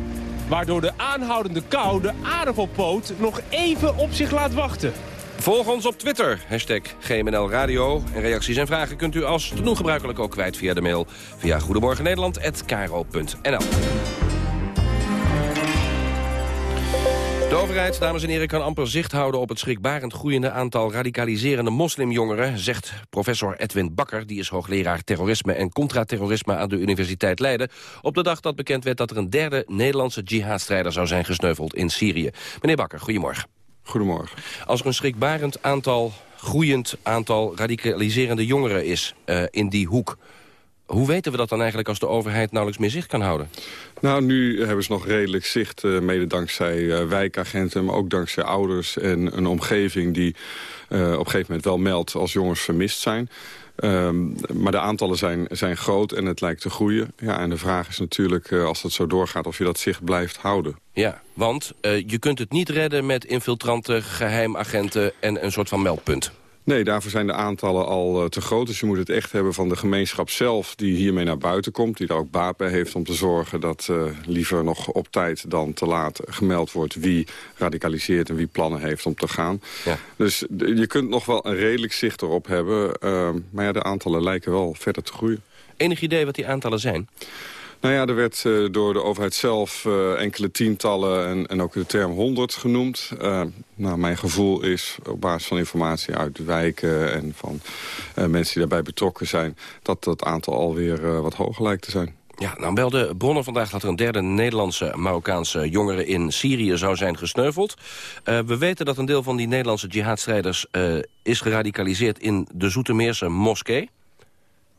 Waardoor de aanhoudende kou de aardappelpoot nog even op zich laat wachten.
Volg ons op Twitter, hashtag GMNL Radio. En reacties en vragen kunt u als te doen gebruikelijk ook kwijt via de mail... via goedemorgennederland.kro.nl. De overheid, dames en heren, kan amper zicht houden op het schrikbarend groeiende aantal radicaliserende moslimjongeren, zegt professor Edwin Bakker, die is hoogleraar terrorisme en contraterrorisme aan de Universiteit Leiden, op de dag dat bekend werd dat er een derde Nederlandse jihadstrijder zou zijn gesneuveld in Syrië. Meneer Bakker, goedemorgen.
Goedemorgen.
Als er een schrikbarend aantal, groeiend aantal radicaliserende jongeren is uh, in die hoek, hoe weten we dat dan eigenlijk als de overheid nauwelijks meer zicht kan houden?
Nou, nu hebben ze nog redelijk zicht, uh, mede dankzij uh, wijkagenten... maar ook dankzij ouders en een omgeving die uh, op een gegeven moment wel meldt... als jongens vermist zijn. Um, maar de aantallen zijn, zijn groot en het lijkt te groeien. Ja, en de vraag is natuurlijk, als dat zo doorgaat, of je dat zicht blijft houden.
Ja, want je kunt het niet redden met infiltranten, geheimagenten en een soort van meldpunt.
Nee, daarvoor zijn de aantallen al uh, te groot. Dus je moet het echt hebben van de gemeenschap zelf die hiermee naar buiten komt. Die er ook baat bij heeft om te zorgen dat uh, liever nog op tijd dan te laat gemeld wordt... wie radicaliseert en wie plannen heeft om te gaan. Ja. Dus je kunt nog wel een redelijk zicht erop hebben. Uh, maar ja, de aantallen lijken wel verder te groeien.
Enig idee wat die aantallen zijn?
Nou ja, er werd uh, door de overheid zelf uh, enkele tientallen en, en ook de term 100 genoemd. Uh, nou, mijn gevoel is, op basis van informatie uit de wijken en van mensen die daarbij betrokken zijn... dat dat aantal alweer wat hoger lijkt te zijn.
Ja, nou belde bronnen vandaag dat er een derde Nederlandse Marokkaanse jongere in Syrië zou zijn gesneuveld. We weten dat een deel van die Nederlandse jihadstrijders is geradicaliseerd in de Zoetermeerse moskee.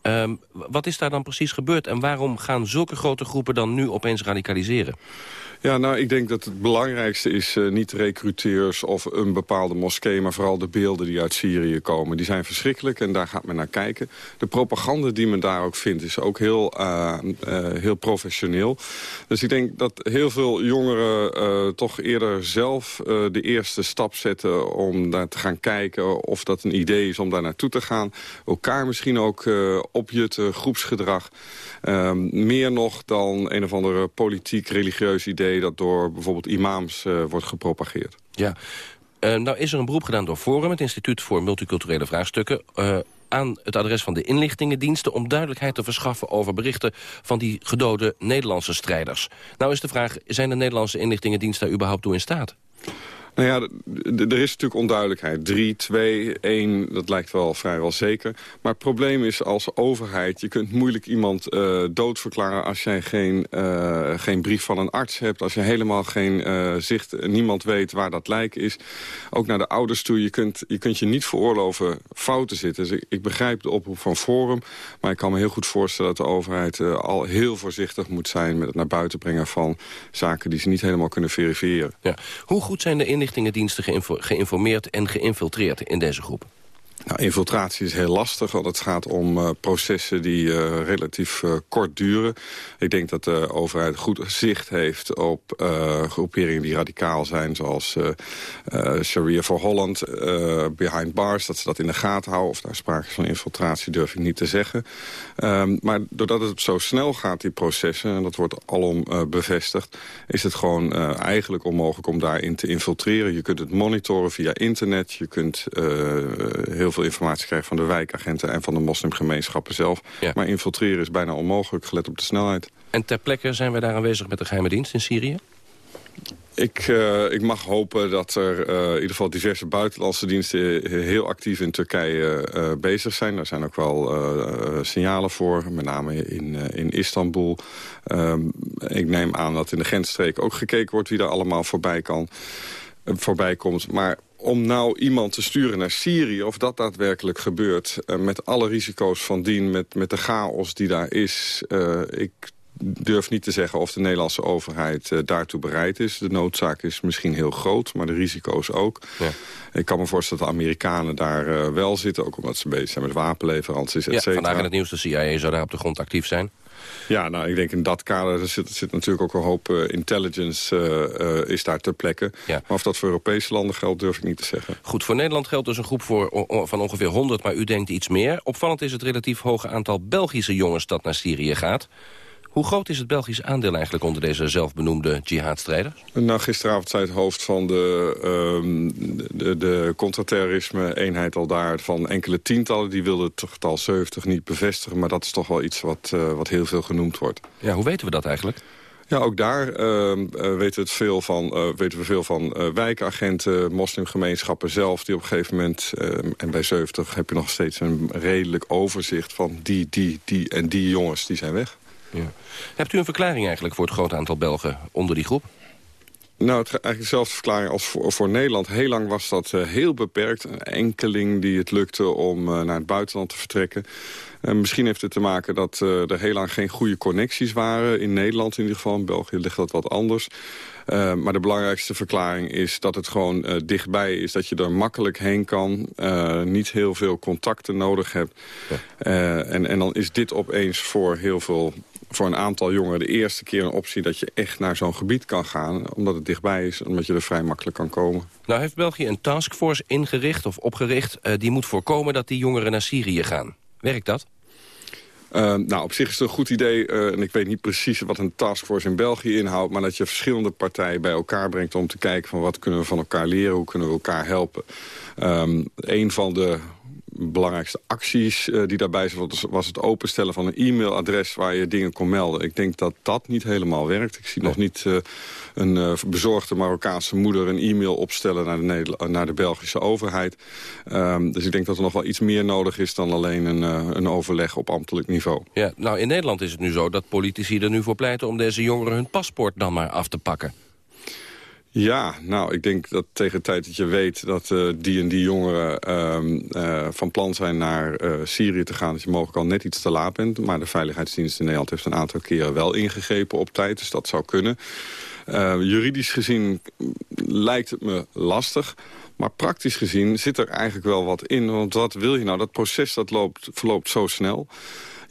Ehm, wat is daar dan precies gebeurd en waarom gaan zulke grote groepen dan nu opeens radicaliseren?
Ja, nou, ik denk dat het belangrijkste is uh, niet recruteurs of een bepaalde moskee... maar vooral de beelden die uit Syrië komen. Die zijn verschrikkelijk en daar gaat men naar kijken. De propaganda die men daar ook vindt is ook heel, uh, uh, heel professioneel. Dus ik denk dat heel veel jongeren toch eerder zelf de eerste stap zetten... om daar te gaan kijken of dat een idee is om daar naartoe te gaan. Elkaar misschien ook opjutten, groepsgedrag. Ehm, meer nog dan een of andere politiek-religieus idee... dat door bijvoorbeeld imams uh, wordt gepropageerd.
Ja. Uh, nou is er een beroep gedaan door Forum, het Instituut voor Multiculturele Vraagstukken... Uh, aan het adres van de inlichtingendiensten... om duidelijkheid te verschaffen over berichten van die gedode Nederlandse strijders. Nou is de vraag, zijn de Nederlandse inlichtingendiensten daar überhaupt toe in staat?
Nou ja, er is natuurlijk onduidelijkheid. 3, 2, 1, dat lijkt wel vrijwel zeker. Maar het probleem is als overheid... je kunt moeilijk iemand uh, doodverklaren als jij geen, uh, geen brief van een arts hebt... als je helemaal geen uh, zicht, niemand weet waar dat lijk is. Ook naar de ouders toe, je kunt je, kunt je niet veroorloven fouten zitten. Dus ik, begrijp de oproep van Forum... maar ik kan me heel goed voorstellen dat de overheid al heel voorzichtig moet zijn... met het naar buiten brengen van zaken die ze niet helemaal kunnen verifiëren.
Ja. Hoe goed zijn de inlichtingendiensten geïnfo geïnformeerd en geïnfiltreerd in deze groep?
Nou, infiltratie is heel lastig, want het gaat om uh, processen die uh, relatief uh, kort duren. Ik denk dat de overheid goed zicht heeft op groeperingen die radicaal zijn... zoals Sharia for Holland, Behind Bars, dat ze dat in de gaten houden. Of daar sprake is van infiltratie durf ik niet te zeggen. Um, maar doordat het zo snel gaat, die processen, en dat wordt alom bevestigd... is het gewoon eigenlijk onmogelijk om daarin te infiltreren. Je kunt het monitoren via internet, je kunt heel veel informatie krijgen van de wijkagenten en van de moslimgemeenschappen zelf. Ja. Maar infiltreren is bijna onmogelijk, gelet op de snelheid.
En ter plekke zijn we daar aanwezig met de geheime dienst in Syrië?
Ik, uh, ik mag hopen dat er uh, in ieder geval diverse buitenlandse diensten heel actief in Turkije uh, bezig zijn. Daar zijn ook wel signalen voor, met name in, in Istanbul. Um, ik neem aan dat in de grensstreek ook gekeken wordt wie daar allemaal voorbij, kan, voorbij komt. Maar om nou iemand te sturen naar Syrië, of dat daadwerkelijk gebeurt... Uh, met alle risico's van dien, met, met de chaos die daar is... Uh, ik durf niet te zeggen of de Nederlandse overheid uh, daartoe bereid is. De noodzaak is misschien heel groot, maar de risico's ook. Ja. Ik kan me voorstellen dat de Amerikanen daar uh, wel zitten... ook omdat ze bezig zijn met wapenleveranties, et
ja, vandaag in het nieuws, de CIA zou daar op de grond actief zijn.
Ja, nou, ik denk in dat kader zit, zit natuurlijk ook een hoop uh, intelligence uh, uh, is daar ter plekke. Ja. Maar of dat voor Europese landen geldt, durf ik niet te zeggen.
Goed, voor Nederland geldt dus een groep voor, van ongeveer 100, maar u denkt iets meer. Opvallend is het relatief hoge aantal Belgische jongens dat naar Syrië gaat. Hoe groot is het Belgische aandeel eigenlijk onder deze zelfbenoemde jihadstrijders?
Nou, gisteravond zei het hoofd van de, um, de, de contraterrorisme-eenheid al daar... van enkele tientallen, die wilde het getal 70 niet bevestigen... maar dat is toch wel iets wat, uh, wat heel veel genoemd wordt.
Ja, hoe weten we dat eigenlijk?
Ja, ook daar uh, weten, we het veel van, uh, weten we veel van uh, wijkagenten, moslimgemeenschappen zelf... die op een gegeven moment, en bij 70 heb je nog steeds een redelijk overzicht... van die, die, die en die jongens, die zijn weg.
Ja. Hebt u een verklaring eigenlijk voor het grote aantal Belgen onder die groep?
Nou, het eigenlijk dezelfde verklaring als voor, voor Nederland. Heel lang was dat uh, heel beperkt. Een enkeling die het lukte om uh, naar het buitenland te vertrekken. Uh, misschien heeft het te maken dat er heel lang geen goede connecties waren. In Nederland in ieder geval. In België ligt dat wat anders. Uh, maar de belangrijkste verklaring is dat het gewoon uh, dichtbij is. Dat je er makkelijk heen kan. Uh, niet heel veel contacten nodig hebt. Ja. en, en dan is dit opeens voor heel veel voor een aantal jongeren de eerste keer een optie... dat je echt naar zo'n gebied kan gaan, omdat het dichtbij is... omdat je er vrij makkelijk kan komen.
Nou heeft België een taskforce ingericht of opgericht... Uh, die moet voorkomen dat die jongeren naar Syrië gaan. Werkt dat?
Uh, nou, op zich is het een goed idee. Uh, en ik weet niet precies wat een taskforce in België inhoudt... maar dat je verschillende partijen bij elkaar brengt om te kijken... van wat kunnen we van elkaar leren, hoe kunnen we elkaar helpen. Um, een van de belangrijkste acties uh, die daarbij zijn... was het openstellen van een e-mailadres waar je dingen kon melden. Ik denk dat dat niet helemaal werkt. Ik zie nee. nog niet uh, een uh, bezorgde Marokkaanse moeder een e-mail opstellen... naar de, Nederla naar de Belgische overheid. Um, dus ik denk dat er nog wel iets meer nodig is... dan alleen een, een overleg op ambtelijk niveau.
Ja, nou, in Nederland is het nu zo dat politici er nu voor pleiten... om deze jongeren hun paspoort dan maar af te pakken.
Ja, nou, ik denk dat tegen de tijd dat je weet dat eh, die en die jongeren ehm, eh, van plan zijn naar eh, Syrië te gaan, dat je mogelijk al net iets te laat bent. Maar de Veiligheidsdienst in Nederland heeft een aantal keren wel ingegrepen op tijd, dus dat zou kunnen. juridisch gezien lijkt het me lastig. Maar praktisch gezien zit er eigenlijk wel wat in. Want wat wil je nou? Dat proces dat loopt, verloopt zo snel.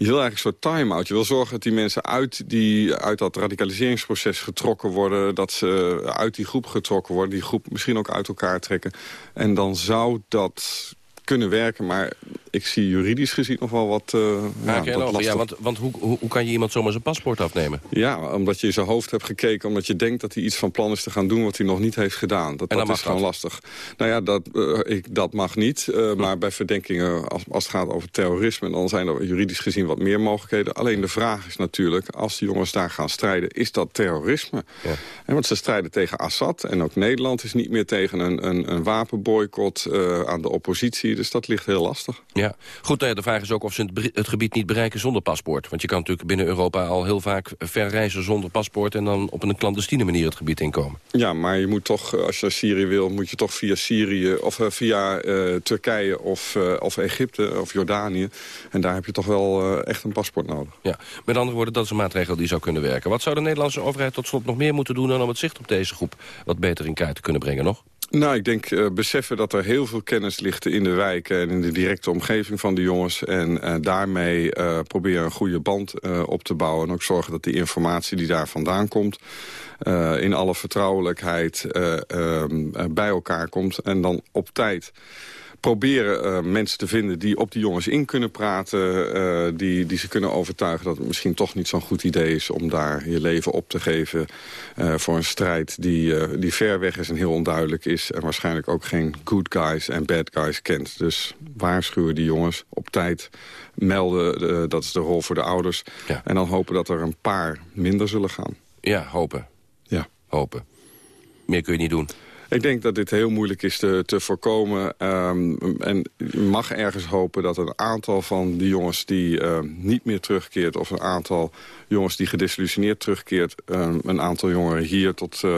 Je wil eigenlijk een soort time-out. Je wil zorgen dat die mensen uit, die, uit dat radicaliseringsproces getrokken worden. Dat ze uit die groep getrokken worden. Die groep misschien ook uit elkaar trekken. En dan zou dat kunnen werken. Maar ik zie juridisch gezien nog wel wat, uh,
ja, wat lastig. Ja, want want hoe, hoe, hoe, kan je iemand zomaar zijn paspoort afnemen?
Ja, omdat je in zijn hoofd hebt gekeken... omdat je denkt dat hij iets van plan is te gaan doen... wat hij nog niet heeft gedaan. Dat, dat is gewoon lastig. Nou ja, dat, uh, ik, dat mag niet. Uh, maar bij verdenkingen, als, als het gaat over terrorisme... dan zijn er juridisch gezien wat meer mogelijkheden. Alleen de vraag is natuurlijk, als die jongens daar gaan strijden... is dat terrorisme? Ja. En want ze strijden tegen Assad. En ook Nederland is niet meer tegen een, een, een wapenboycott aan de oppositie. Dus dat ligt heel lastig.
Ja, goed, nou de vraag is ook of ze het gebied niet bereiken zonder paspoort. Want je kan natuurlijk binnen Europa al heel vaak ver reizen zonder paspoort... en dan op een clandestine manier het gebied inkomen.
Ja, maar je moet toch, als je naar Syrië wil... moet je toch via Syrië of uh, via uh, Turkije of, uh, of Egypte of Jordanië. En daar heb je toch wel echt een paspoort nodig.
Ja, met andere woorden, dat is een maatregel die zou kunnen werken. Wat zou de Nederlandse overheid tot slot nog meer moeten doen... dan om het zicht op deze groep wat beter in kaart te kunnen brengen nog?
Nou, ik denk uh, beseffen dat er heel veel kennis ligt in de wijken... en in de directe omgeving van de jongens. En uh, daarmee uh, proberen een goede band op te bouwen. En ook zorgen dat die informatie die daar vandaan komt... in alle vertrouwelijkheid ehm, bij elkaar komt. En dan op tijd proberen uh, mensen te vinden die op die jongens in kunnen praten. Uh, die, die ze kunnen overtuigen dat het misschien toch niet zo'n goed idee is... om daar je leven op te geven uh, voor een strijd die, die ver weg is en heel onduidelijk is... en waarschijnlijk ook geen good guys en bad guys kent. Dus waarschuwen die jongens op tijd melden, dat is de rol voor de ouders. Ja. En dan hopen dat er een paar minder zullen gaan.
Ja, hopen.
Ja.
Hopen. Meer kun je niet doen.
Ik denk dat dit heel moeilijk is te, te voorkomen. Um, en je mag ergens hopen dat een aantal van die jongens die uh, niet meer terugkeert... of een aantal jongens die gedesillusioneerd terugkeert... Um, een aantal jongeren hier tot uh,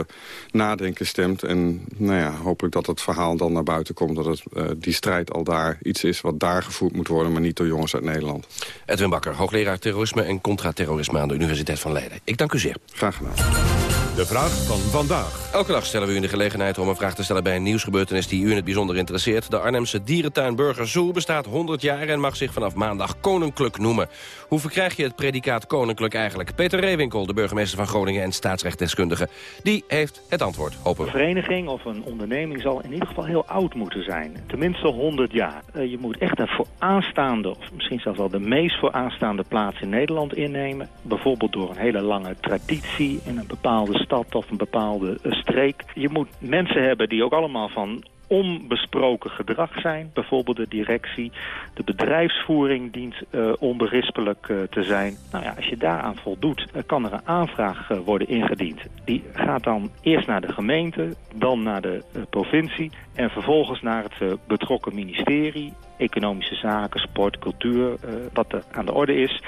nadenken stemt. En nou ja, hopelijk dat het verhaal dan naar buiten komt... dat het, uh, die strijd al daar iets is wat daar gevoerd moet worden... maar niet door jongens uit Nederland.
Edwin Bakker, hoogleraar terrorisme en contraterrorisme... aan de Universiteit van Leiden. Ik dank u zeer.
Graag gedaan.
De vraag van vandaag.
Elke dag stellen we u de gelegenheid om een vraag te stellen bij een nieuwsgebeurtenis die u in het bijzonder interesseert. De Arnhemse dierentuin Burger Zoo bestaat 100 jaar en mag zich vanaf maandag koninklijk noemen. Hoe verkrijg je het predicaat koninklijk eigenlijk? Peter Reewinkel, de burgemeester van Groningen en staatsrechtdeskundige, die heeft het antwoord, hopen
we. Een vereniging of een onderneming zal in ieder geval heel oud moeten zijn. Tenminste 100 jaar. Uh, je moet echt een vooraanstaande, of misschien zelfs wel de meest vooraanstaande plaats in Nederland innemen. Bijvoorbeeld door een hele lange traditie in een bepaalde stad of een bepaalde streek. Je moet mensen hebben die ook allemaal van onbesproken gedrag zijn. Bijvoorbeeld de directie, de bedrijfsvoering dient uh, onberispelijk uh, te zijn. Nou ja, als je daaraan voldoet, uh, kan er een aanvraag worden ingediend. Die gaat dan eerst naar de gemeente, dan naar de provincie... en vervolgens naar het betrokken ministerie... economische zaken, sport, cultuur, wat er aan de orde is...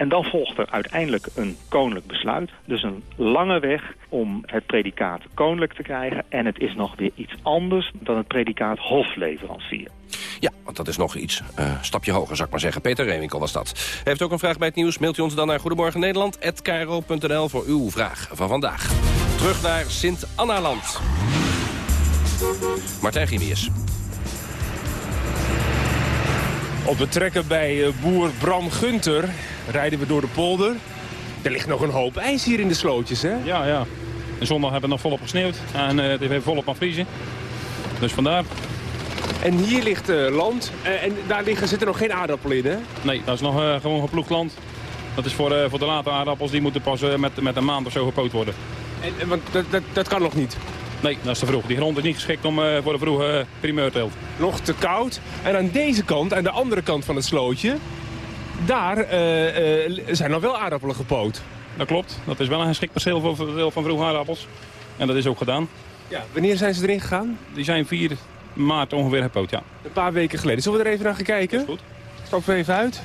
En dan volgt er uiteindelijk een koninklijk besluit. Dus een lange weg om het predicaat koninklijk te krijgen. En het is nog weer iets anders dan het predicaat hofleverancier.
Ja, want dat is nog iets. Uh, stapje hoger, zou ik maar zeggen. Peter Rewinkel was dat. Heeft ook een vraag bij het nieuws? Mailt u ons dan naar Goedemorgen Nederland@kro.nl voor uw vraag van vandaag. Terug naar Sint-Anna-land. Martijn Gimius.
Op het trekken bij eh, boer Bram Gunter rijden we door de polder. Er ligt nog een hoop ijs hier in de slootjes, hè?
Ja, ja. En zondag hebben we nog volop gesneeuwd en uh, het heeft volop aan vriezen. Dus vandaar.
En hier ligt uh, land uh, en daar liggen, zit er nog geen aardappel in, hè?
Nee, dat is nog uh, gewoon geploegd land. Dat is voor, voor de late aardappels, die moeten pas met, met een maand of zo gepoot worden.
En, want dat, dat, dat kan nog niet?
Nee, dat is te vroeg. Die grond is niet geschikt om, voor de vroege primeurteelt.
Nog te koud. En aan deze kant, aan de andere kant van het slootje, daar uh, uh, zijn nog wel aardappelen gepoot.
Dat klopt. Dat is wel een geschikt perceel voor veel van vroege aardappels. En dat is ook gedaan.
Ja, wanneer zijn ze erin gegaan?
Die zijn 4 maart ongeveer gepoot, ja.
Een paar weken geleden. Zullen we er even naar gaan kijken?
Dat is goed.
Stap er even uit.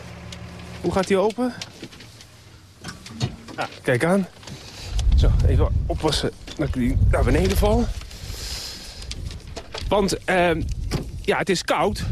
Hoe gaat die open? Ah, kijk aan. Zo, even oppassen dat ik die naar beneden val. Want ehm, ja, het is koud.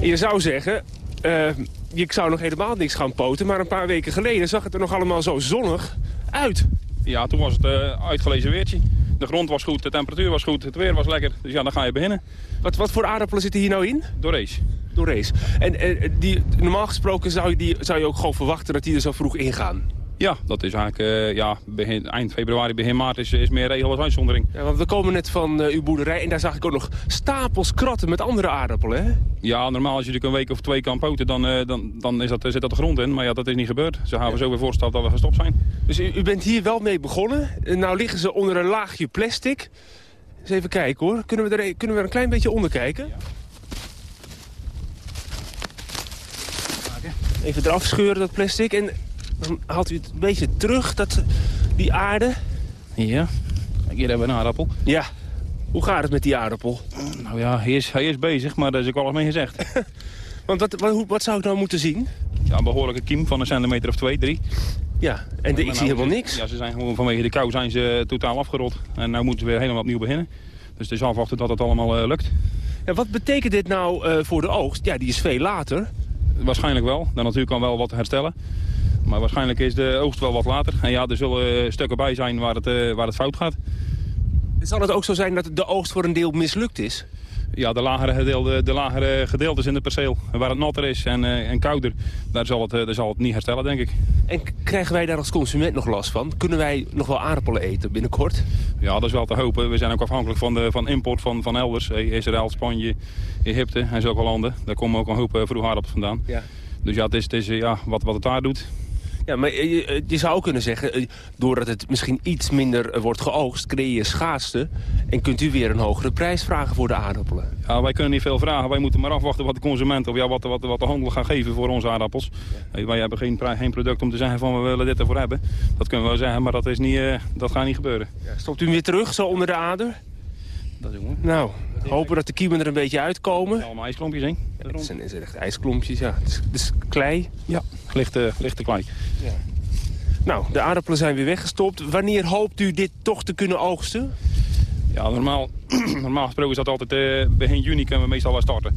En je zou zeggen, ehm, ik zou nog helemaal niks gaan poten. Maar een paar weken geleden zag het er nog allemaal zo zonnig uit.
Ja, toen was het eh, uitgelezen weertje. De grond was goed, de temperatuur was goed, het weer was lekker. Dus ja, dan ga je beginnen.
Wat, wat voor aardappelen zitten hier nou in?
Doorrees.
Doorrees. En eh, die, normaal gesproken zou je, die, zou je ook gewoon verwachten dat die er zo vroeg ingaan.
Ja, dat is eigenlijk eh, ja, begin, eind februari, begin maart is, is meer regel als uitzondering.
Ja, want we komen net van eh, uw boerderij en daar zag ik ook nog stapels kratten met andere aardappelen, hè?
Ja, normaal als je er een week of twee kan poten, dan, eh, dan, dan is dat, zit dat de grond in. Maar ja, dat is niet gebeurd. Ze hebben zo weer voorsteld dat we gestopt zijn.
Dus u, u bent hier wel mee begonnen. En nou liggen ze onder een laagje plastic. Eens even kijken hoor. Kunnen we er, kunnen we er een klein beetje onder kijken? Even eraf scheuren dat plastic. En dan haalt u het een beetje terug, dat, die aarde.
Ja, hier hebben we een aardappel.
Ja. Hoe gaat het met die aardappel?
Nou ja, hij is, hij is bezig, maar daar is ook alles mee gezegd.
Want wat, wat, hoe- wat zou ik nou moeten zien?
Ja, een behoorlijke kiem van een centimeter of twee, drie.
Ja, en de, ik zie helemaal niks.
Ja, ze zijn gewoon vanwege de kou zijn ze totaal afgerot. En nu moeten we weer helemaal opnieuw beginnen. Dus het is afwachten dat het allemaal eh, lukt.
En wat betekent dit nou eh, voor de oogst? Ja, die is veel later.
Waarschijnlijk wel. Dan natuurlijk kan wel wat herstellen. Maar waarschijnlijk is de oogst wel wat later. En ja, er zullen eh, stukken bij zijn waar het, eh, waar het fout gaat.
Zal het ook zo zijn dat de oogst voor een deel mislukt is?
Ja, de lagere, gedeelte, de lagere gedeeltes in het perceel, waar het natter is en, eh, en kouder, daar zal, het, daar zal het niet herstellen, denk ik.
En krijgen wij daar als consument nog last van? Kunnen wij nog wel aardappelen eten binnenkort?
Ja, dat is wel te hopen. We zijn ook afhankelijk van, de, van import van, van elders. Israël, Spanje, Egypte en zulke landen. Daar komen ook een hoop vroege aardappels vandaan.
Ja.
Dus ja, het is, het is ja, wat, wat het daar doet.
Ja, maar je, je- je zou ook kunnen zeggen, eh, doordat het misschien iets minder eh, wordt geoogst, creëer je schaarste en kunt u weer een hogere prijs vragen voor de aardappelen.
Ja, wij kunnen niet veel vragen. Wij moeten maar afwachten wat de consument of ja, wat, wat, wat de handel gaat geven voor onze aardappels. Eh, Wij hebben geen, geen product om te zeggen van we willen dit ervoor hebben. Dat kunnen we wel zeggen, maar dat, is niet, eh, dat gaat niet gebeuren.
Stopt u hem weer terug, zo onder de ader?
Dat doen we.
Nou, hopen dat de kiemen er een beetje uitkomen.
Allemaal ijsklompjes, hè?
Het zijn, het zijn echt ijsklompjes, ja. Het is, het is klei.
Ja, lichte, lichte klei.
Nou, de aardappelen zijn weer weggestopt. Wanneer hoopt u dit toch te kunnen oogsten?
Ja, normaal, normaal gesproken is dat altijd eh, begin juni kunnen we meestal wel starten.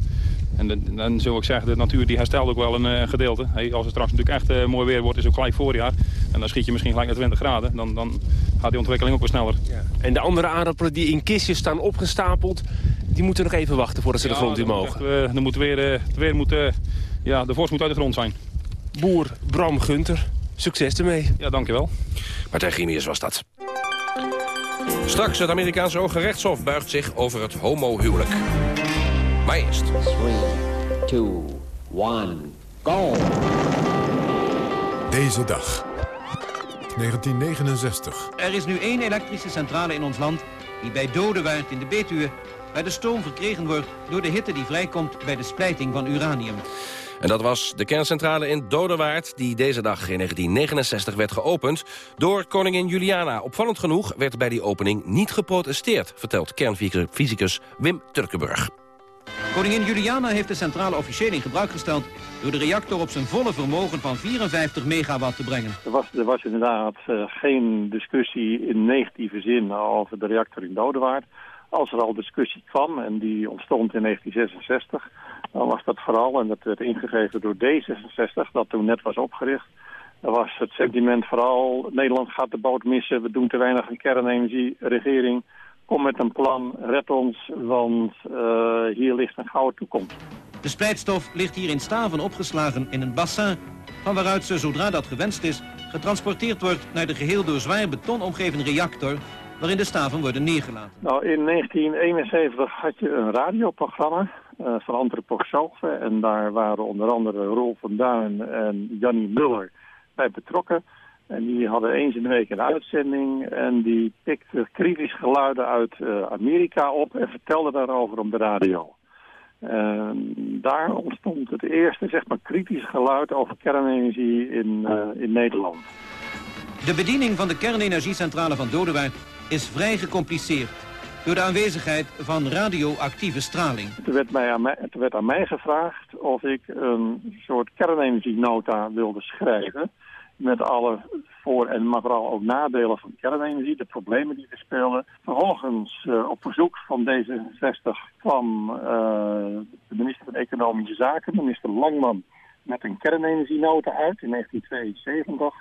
En dan zou ik zeggen, de natuur die herstelt ook wel een eh, gedeelte. Hey, als het straks natuurlijk echt eh, mooi weer wordt, is het ook gelijk voorjaar. En dan schiet je misschien gelijk naar 20 graden. Dan, dan gaat die ontwikkeling ook weer sneller.
En de andere aardappelen die in kistjes staan opgestapeld... die moeten nog even wachten voordat ze de
Ja,
grond in mogen.
moet echt, eh, dan moet weer, eh, het weer moet, eh, ja, de vorst moet uit de grond zijn.
Boer Bram Gunter, succes ermee.
Ja, dankjewel.
Martijn Grimius was dat. Straks het Amerikaanse Hoge Rechtshof buigt zich over het homohuwelijk. Maar eerst...
3, 2, 1, go!
Deze dag. 1969.
Er is nu één elektrische centrale in ons land die bij Dodewaard in de Betuwe... waar de stoom verkregen wordt door de hitte die vrijkomt bij de splijting van uranium.
En dat was de kerncentrale in Dodewaard... die deze dag in 1969 werd geopend door koningin Juliana. Opvallend genoeg werd bij die opening niet geprotesteerd... vertelt kernfysicus Wim Turkenburg.
Koningin Juliana heeft de centrale officieel in gebruik gesteld... door de reactor op zijn volle vermogen van 54 megawatt te brengen.
Er was, er was inderdaad eh, geen discussie in negatieve zin over de reactor in Dodewaard. Als er al discussie kwam, en die ontstond in 1966, dan was dat vooral, en dat werd ingegeven door D66, dat toen net was opgericht, dan was het sentiment vooral, Nederland gaat de boot missen, we doen te weinig aan kernenergie, regering, kom met een plan, red ons, want eh, hier ligt een gouden toekomst.
De splijtstof ligt hier in staven opgeslagen in een bassin... van waaruit ze, zodra dat gewenst is, getransporteerd wordt... naar de geheel door zwaar beton omgeven reactor... waarin de staven worden neergelaten.
Nou, in 1971 had je een radioprogramma eh, van antroposofen. En daar waren onder andere Rolf van Duin en Jannie Muller bij betrokken. En die hadden eens in de week een uitzending. En die pikten kritische geluiden uit eh, Amerika op en vertelden daarover op de radio. En daar ontstond het eerste zeg maar, kritische geluid over kernenergie in, eh, in Nederland.
De bediening van de kernenergiecentrale van Dodewaard is vrij gecompliceerd... door de aanwezigheid van radioactieve straling.
Toen werd, mij aan mij, toen werd aan mij gevraagd of ik een soort kernenergienota wilde schrijven. Met alle voor- en maar vooral ook nadelen van kernenergie, de problemen die er speelden. Vervolgens, uh, op verzoek van D66, kwam uh, de minister van Economische Zaken, minister Langman, met een kernenergienota uit in 1972.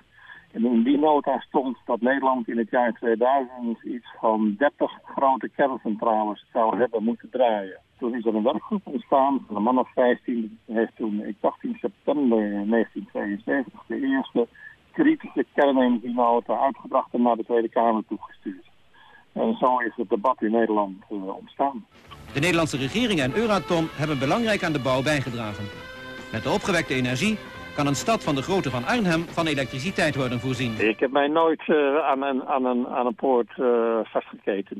En in die nota stond dat Nederland in het jaar 2000 iets van 30 grote kerncentrales zou hebben moeten draaien. Toen is er een werkgroep ontstaan van een man of 15. heeft toen, ik dacht in september 1972, de eerste kritische kernenergienota uitgebracht en naar de Tweede Kamer toegestuurd. En zo is het debat in Nederland uh, ontstaan.
De Nederlandse regering en Euratom hebben belangrijk aan de bouw bijgedragen. Met de opgewekte energie kan een stad van de grootte van Arnhem van elektriciteit worden voorzien.
Ik heb mij nooit uh, aan, een, aan, een, aan een poort uh.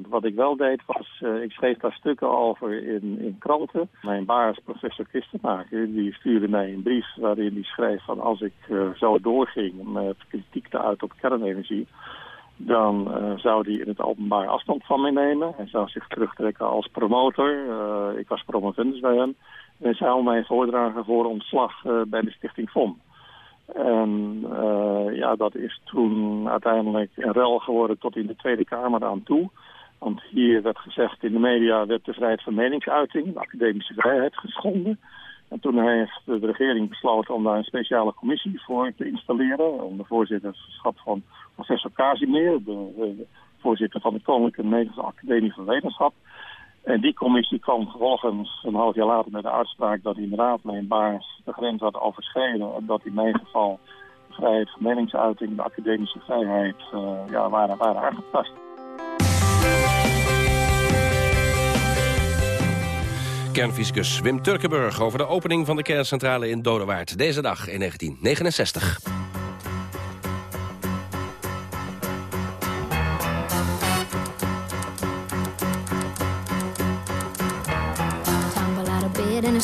Wat ik wel deed was, uh, ik schreef daar stukken over in, in kranten. Mijn baas, professor Kistenmaker, die stuurde mij een brief waarin hij schreef van als ik zo doorging met kritiek te uit op kernenergie, dan zou hij in het openbaar afstand van mij nemen. Hij zou zich terugtrekken als promotor. ik was promovendus bij hem. En zou mij voordragen voor ontslag uh, bij de Stichting FOM. En uh, ja, dat is toen uiteindelijk een rel geworden tot in de Tweede Kamer aan toe. Want hier werd gezegd in de media werd de vrijheid van meningsuiting, de academische vrijheid geschonden. En toen heeft de regering besloten om daar een speciale commissie voor te installeren. Onder voorzitterschap van professor Casimir, de, de voorzitter van de Koninklijke Nederlandse Academie van Wetenschap. En die commissie kwam vervolgens een half jaar later met de uitspraak dat inderdaad mijn baas de grens had overschreden. En dat in mijn geval vrijheid van meningsuiting, de academische vrijheid, uh, ja, waren, waren aangepast.
Kernfysicus Wim Turkenburg over de opening van de kerncentrale in Dodewaard. Deze dag in 1969.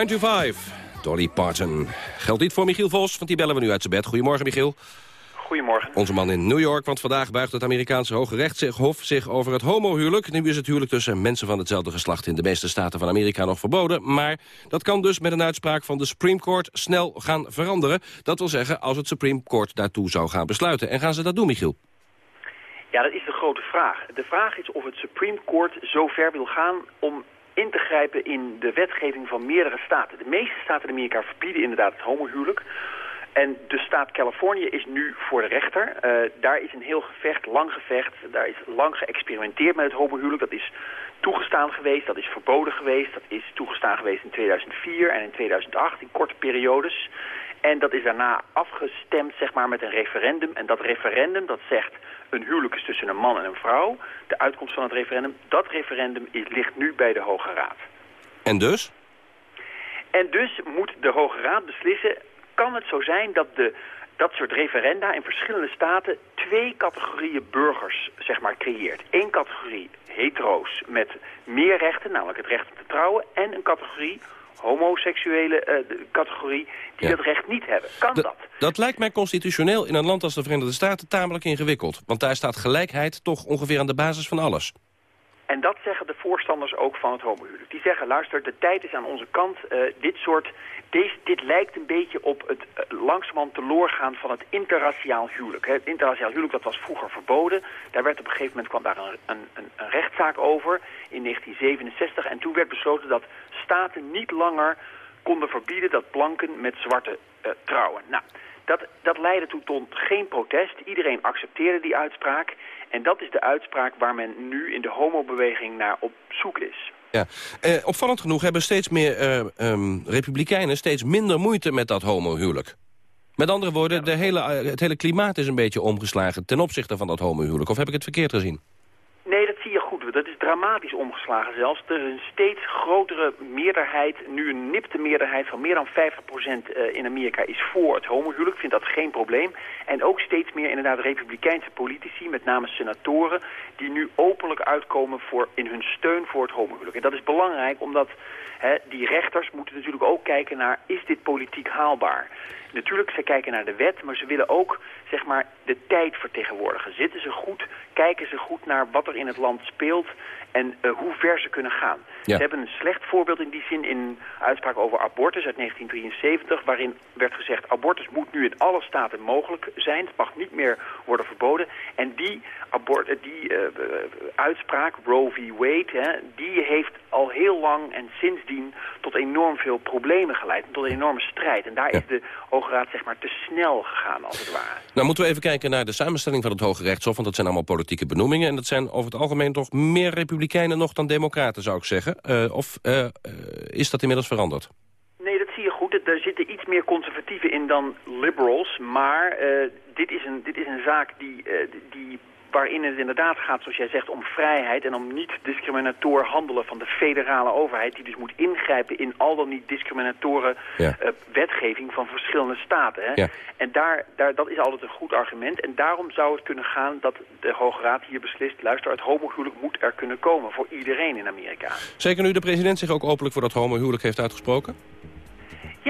9 to 5, Dolly Parton. Geldt niet voor Michiel Vos, want die bellen we nu uit zijn bed. Goedemorgen, Michiel.
Goedemorgen.
Onze man in New York, want vandaag buigt het Amerikaanse Hoge Rechtshof zich over het homohuwelijk. Nu is het huwelijk tussen mensen van hetzelfde geslacht in de meeste staten van Amerika nog verboden. Maar dat kan dus met een uitspraak van de Supreme Court snel gaan veranderen. Dat wil zeggen als het Supreme Court daartoe zou gaan besluiten. En gaan ze dat doen, Michiel?
Ja, dat is de grote vraag. De vraag is of het Supreme Court zo ver wil gaan om in te grijpen in de wetgeving van meerdere staten. De meeste staten in Amerika verbieden inderdaad het homohuwelijk.
En de staat Californië is nu voor de rechter. Eh, daar is een heel gevecht, lang gevecht. Daar is lang geëxperimenteerd met het homohuwelijk. Dat is toegestaan geweest, dat is verboden geweest. Dat is toegestaan geweest in 2004 en in 2008 in korte periodes. En dat is daarna afgestemd zeg maar, met een referendum. En dat referendum dat zegt een huwelijk is tussen een man en een vrouw. De uitkomst van het referendum, dat referendum is, ligt nu bij de Hoge Raad.
En dus?
En dus moet de Hoge Raad beslissen, kan het zo zijn dat de, dat soort referenda in verschillende staten twee categorieën burgers zeg maar, creëert. Eén categorie hetero's met meer rechten, namelijk het recht om te trouwen, en een categorie homoseksuele eh, categorie die
Ja.
dat recht niet hebben. Kan dat?
Dat lijkt mij constitutioneel in een land als de Verenigde Staten tamelijk ingewikkeld. Want daar staat gelijkheid toch ongeveer aan de basis van alles.
En dat zeggen de voorstanders ook van het homohuwelijk. Die zeggen, luister, de tijd is aan onze kant. Eh, dit soort, dit lijkt een beetje op het uh, langzamerhand teloorgaan van het interraciaal huwelijk. Het interraciaal huwelijk dat was vroeger verboden. Daar werd op een gegeven moment kwam daar een, een, een, een rechtszaak over in 1967. En toen werd besloten dat staten niet langer konden verbieden dat blanken met zwarte eh, trouwen. Nou, dat, dat leidde toen tot geen protest. Iedereen accepteerde die uitspraak. En dat is de uitspraak waar men nu in de homobeweging naar op zoek is.
Ja. Eh, opvallend genoeg hebben steeds meer eh, ehm, republikeinen steeds minder moeite met dat homohuwelijk. Met andere woorden, de hele, eh, het hele klimaat is een beetje omgeslagen ten opzichte van dat homohuwelijk. Of heb ik het verkeerd gezien?
Nee, dat zie Dat is dramatisch omgeslagen zelfs. Er is een steeds grotere meerderheid, nu een nipte meerderheid van meer dan 50% eh, in Amerika is voor het homohuwelijk. Ik vind dat geen probleem. En ook steeds meer inderdaad republikeinse politici, met name senatoren, die nu openlijk uitkomen voor, in hun steun voor het homohuwelijk. En dat is belangrijk omdat hè, die rechters moeten natuurlijk ook kijken naar, is dit politiek haalbaar? Natuurlijk, ze kijken naar de wet, maar ze willen ook zeg maar, de tijd vertegenwoordigen. Zitten ze goed, kijken ze goed naar wat er in het land speelt en uh, hoe ver ze kunnen gaan.
Ja.
Ze hebben een slecht voorbeeld in die zin in een uitspraak over abortus uit 1973... waarin werd gezegd, abortus moet nu in alle staten mogelijk zijn. Het mag niet meer worden verboden. En die, abort, die uh, uitspraak, Roe v. Wade, hè, die heeft al heel lang en sindsdien tot enorm veel problemen geleid. Tot een enorme strijd. En daar ja. is de Hoge Raad zeg maar te snel gegaan, als het ware.
Nou moeten we even kijken naar de samenstelling van het Hoge Rechtshof... want dat zijn allemaal politieke benoemingen. En dat zijn over het algemeen toch meer republikeinen nog dan democraten, zou ik zeggen. Uh, of uh, is dat inmiddels veranderd?
Nee, dat zie je goed. Er zitten iets meer conservatieven in dan liberals. Maar dit, is een, dit is een zaak die, die waarin het inderdaad gaat, zoals jij zegt, om vrijheid... en om niet discriminator handelen van de federale overheid... die dus moet ingrijpen in al dan niet discriminatoren ja. uh, wetgeving van verschillende staten. Hè?
Ja.
En daar, daar, dat is altijd een goed argument. En daarom zou het kunnen gaan dat de Hoge Raad hier beslist... luister, het homohuwelijk moet er kunnen komen voor iedereen in Amerika.
Zeker nu de president zich ook openlijk voor dat homohuwelijk heeft uitgesproken?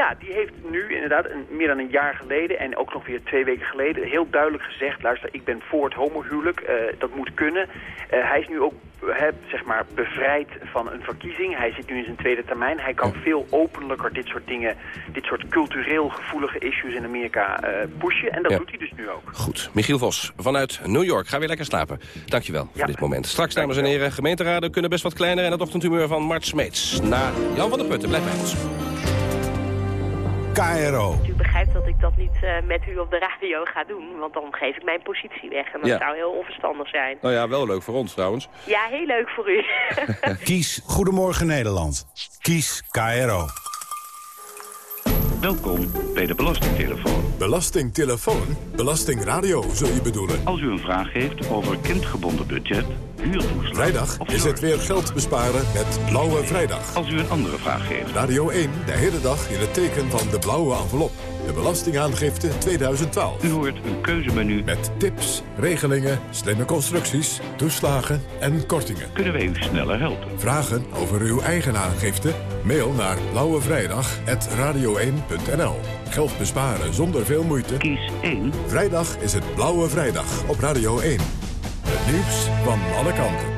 Ja, die heeft nu inderdaad een, meer dan een jaar geleden en ook nog weer twee weken geleden heel duidelijk gezegd, luister, ik ben voor het homohuwelijk, uh, dat moet kunnen. Uh, hij is nu ook he, zeg maar bevrijd van een verkiezing. Hij zit nu in zijn tweede termijn. Hij kan veel openlijker dit soort dingen, dit soort cultureel gevoelige issues in Amerika uh, pushen. En dat ja. doet hij dus nu ook.
Goed. Michiel Vos vanuit New York. Ga weer lekker slapen. Dankjewel ja. voor dit moment. Straks, dames en heren, gemeenteraden kunnen best wat kleiner en het ochtendhumeur van Mart Smeets. Na Jan van der Putten. Blijf bij ons.
KRO.
U begrijpt dat ik dat niet uh, met u op de radio ga doen, want dan geef ik mijn positie weg. En dat
Ja.
zou heel onverstandig zijn.
Nou ja, wel leuk voor ons trouwens.
Ja, heel leuk voor u.
Kies Goedemorgen Nederland. Kies KRO.
Welkom bij de Belastingtelefoon.
Belastingtelefoon? Belastingradio, zul je bedoelen?
Als u een vraag heeft over kindgebonden budget, huurtoeslag...
Vrijdag is het weer geld besparen met Blauwe Vrijdag.
Als u een andere vraag heeft.
Radio 1, de hele dag in het teken van de blauwe envelop. De Belastingaangifte 2012.
U hoort een keuzemenu.
Met tips, regelingen, slimme constructies, toeslagen en kortingen.
Kunnen wij u sneller helpen?
Vragen over uw eigen aangifte? Mail naar blauwevrijdag.radio1.nl Geld besparen zonder veel moeite?
Kies 1.
Vrijdag is het Blauwe Vrijdag op Radio 1. Het nieuws van alle kanten.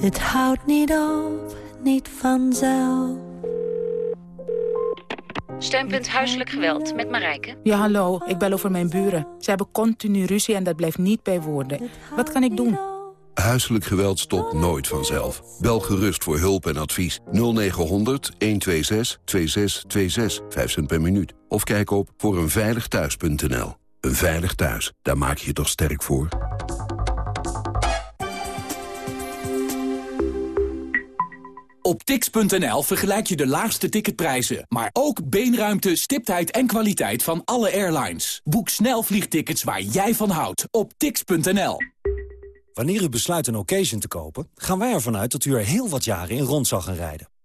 Het houdt niet op, niet vanzelf.
Steunpunt Huiselijk Geweld met Marijke.
Ja, hallo. Ik bel over mijn buren. Ze hebben continu ruzie en dat blijft niet bij woorden. Wat kan ik doen?
Huiselijk geweld stopt nooit vanzelf. Bel gerust voor hulp en advies 0900 126 2626, 5 cent per minuut. Of kijk op voor eenveiligthuis.nl. Een veilig thuis, daar maak je je toch sterk voor?
Op tix.nl vergelijk je de laagste ticketprijzen, maar ook beenruimte, stiptheid en kwaliteit van alle airlines. Boek snel vliegtickets waar jij van houdt op tix.nl.
Wanneer u besluit een occasion te kopen, gaan wij ervan uit dat u er heel wat jaren in rond zal gaan rijden.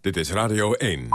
Dit is Radio 1.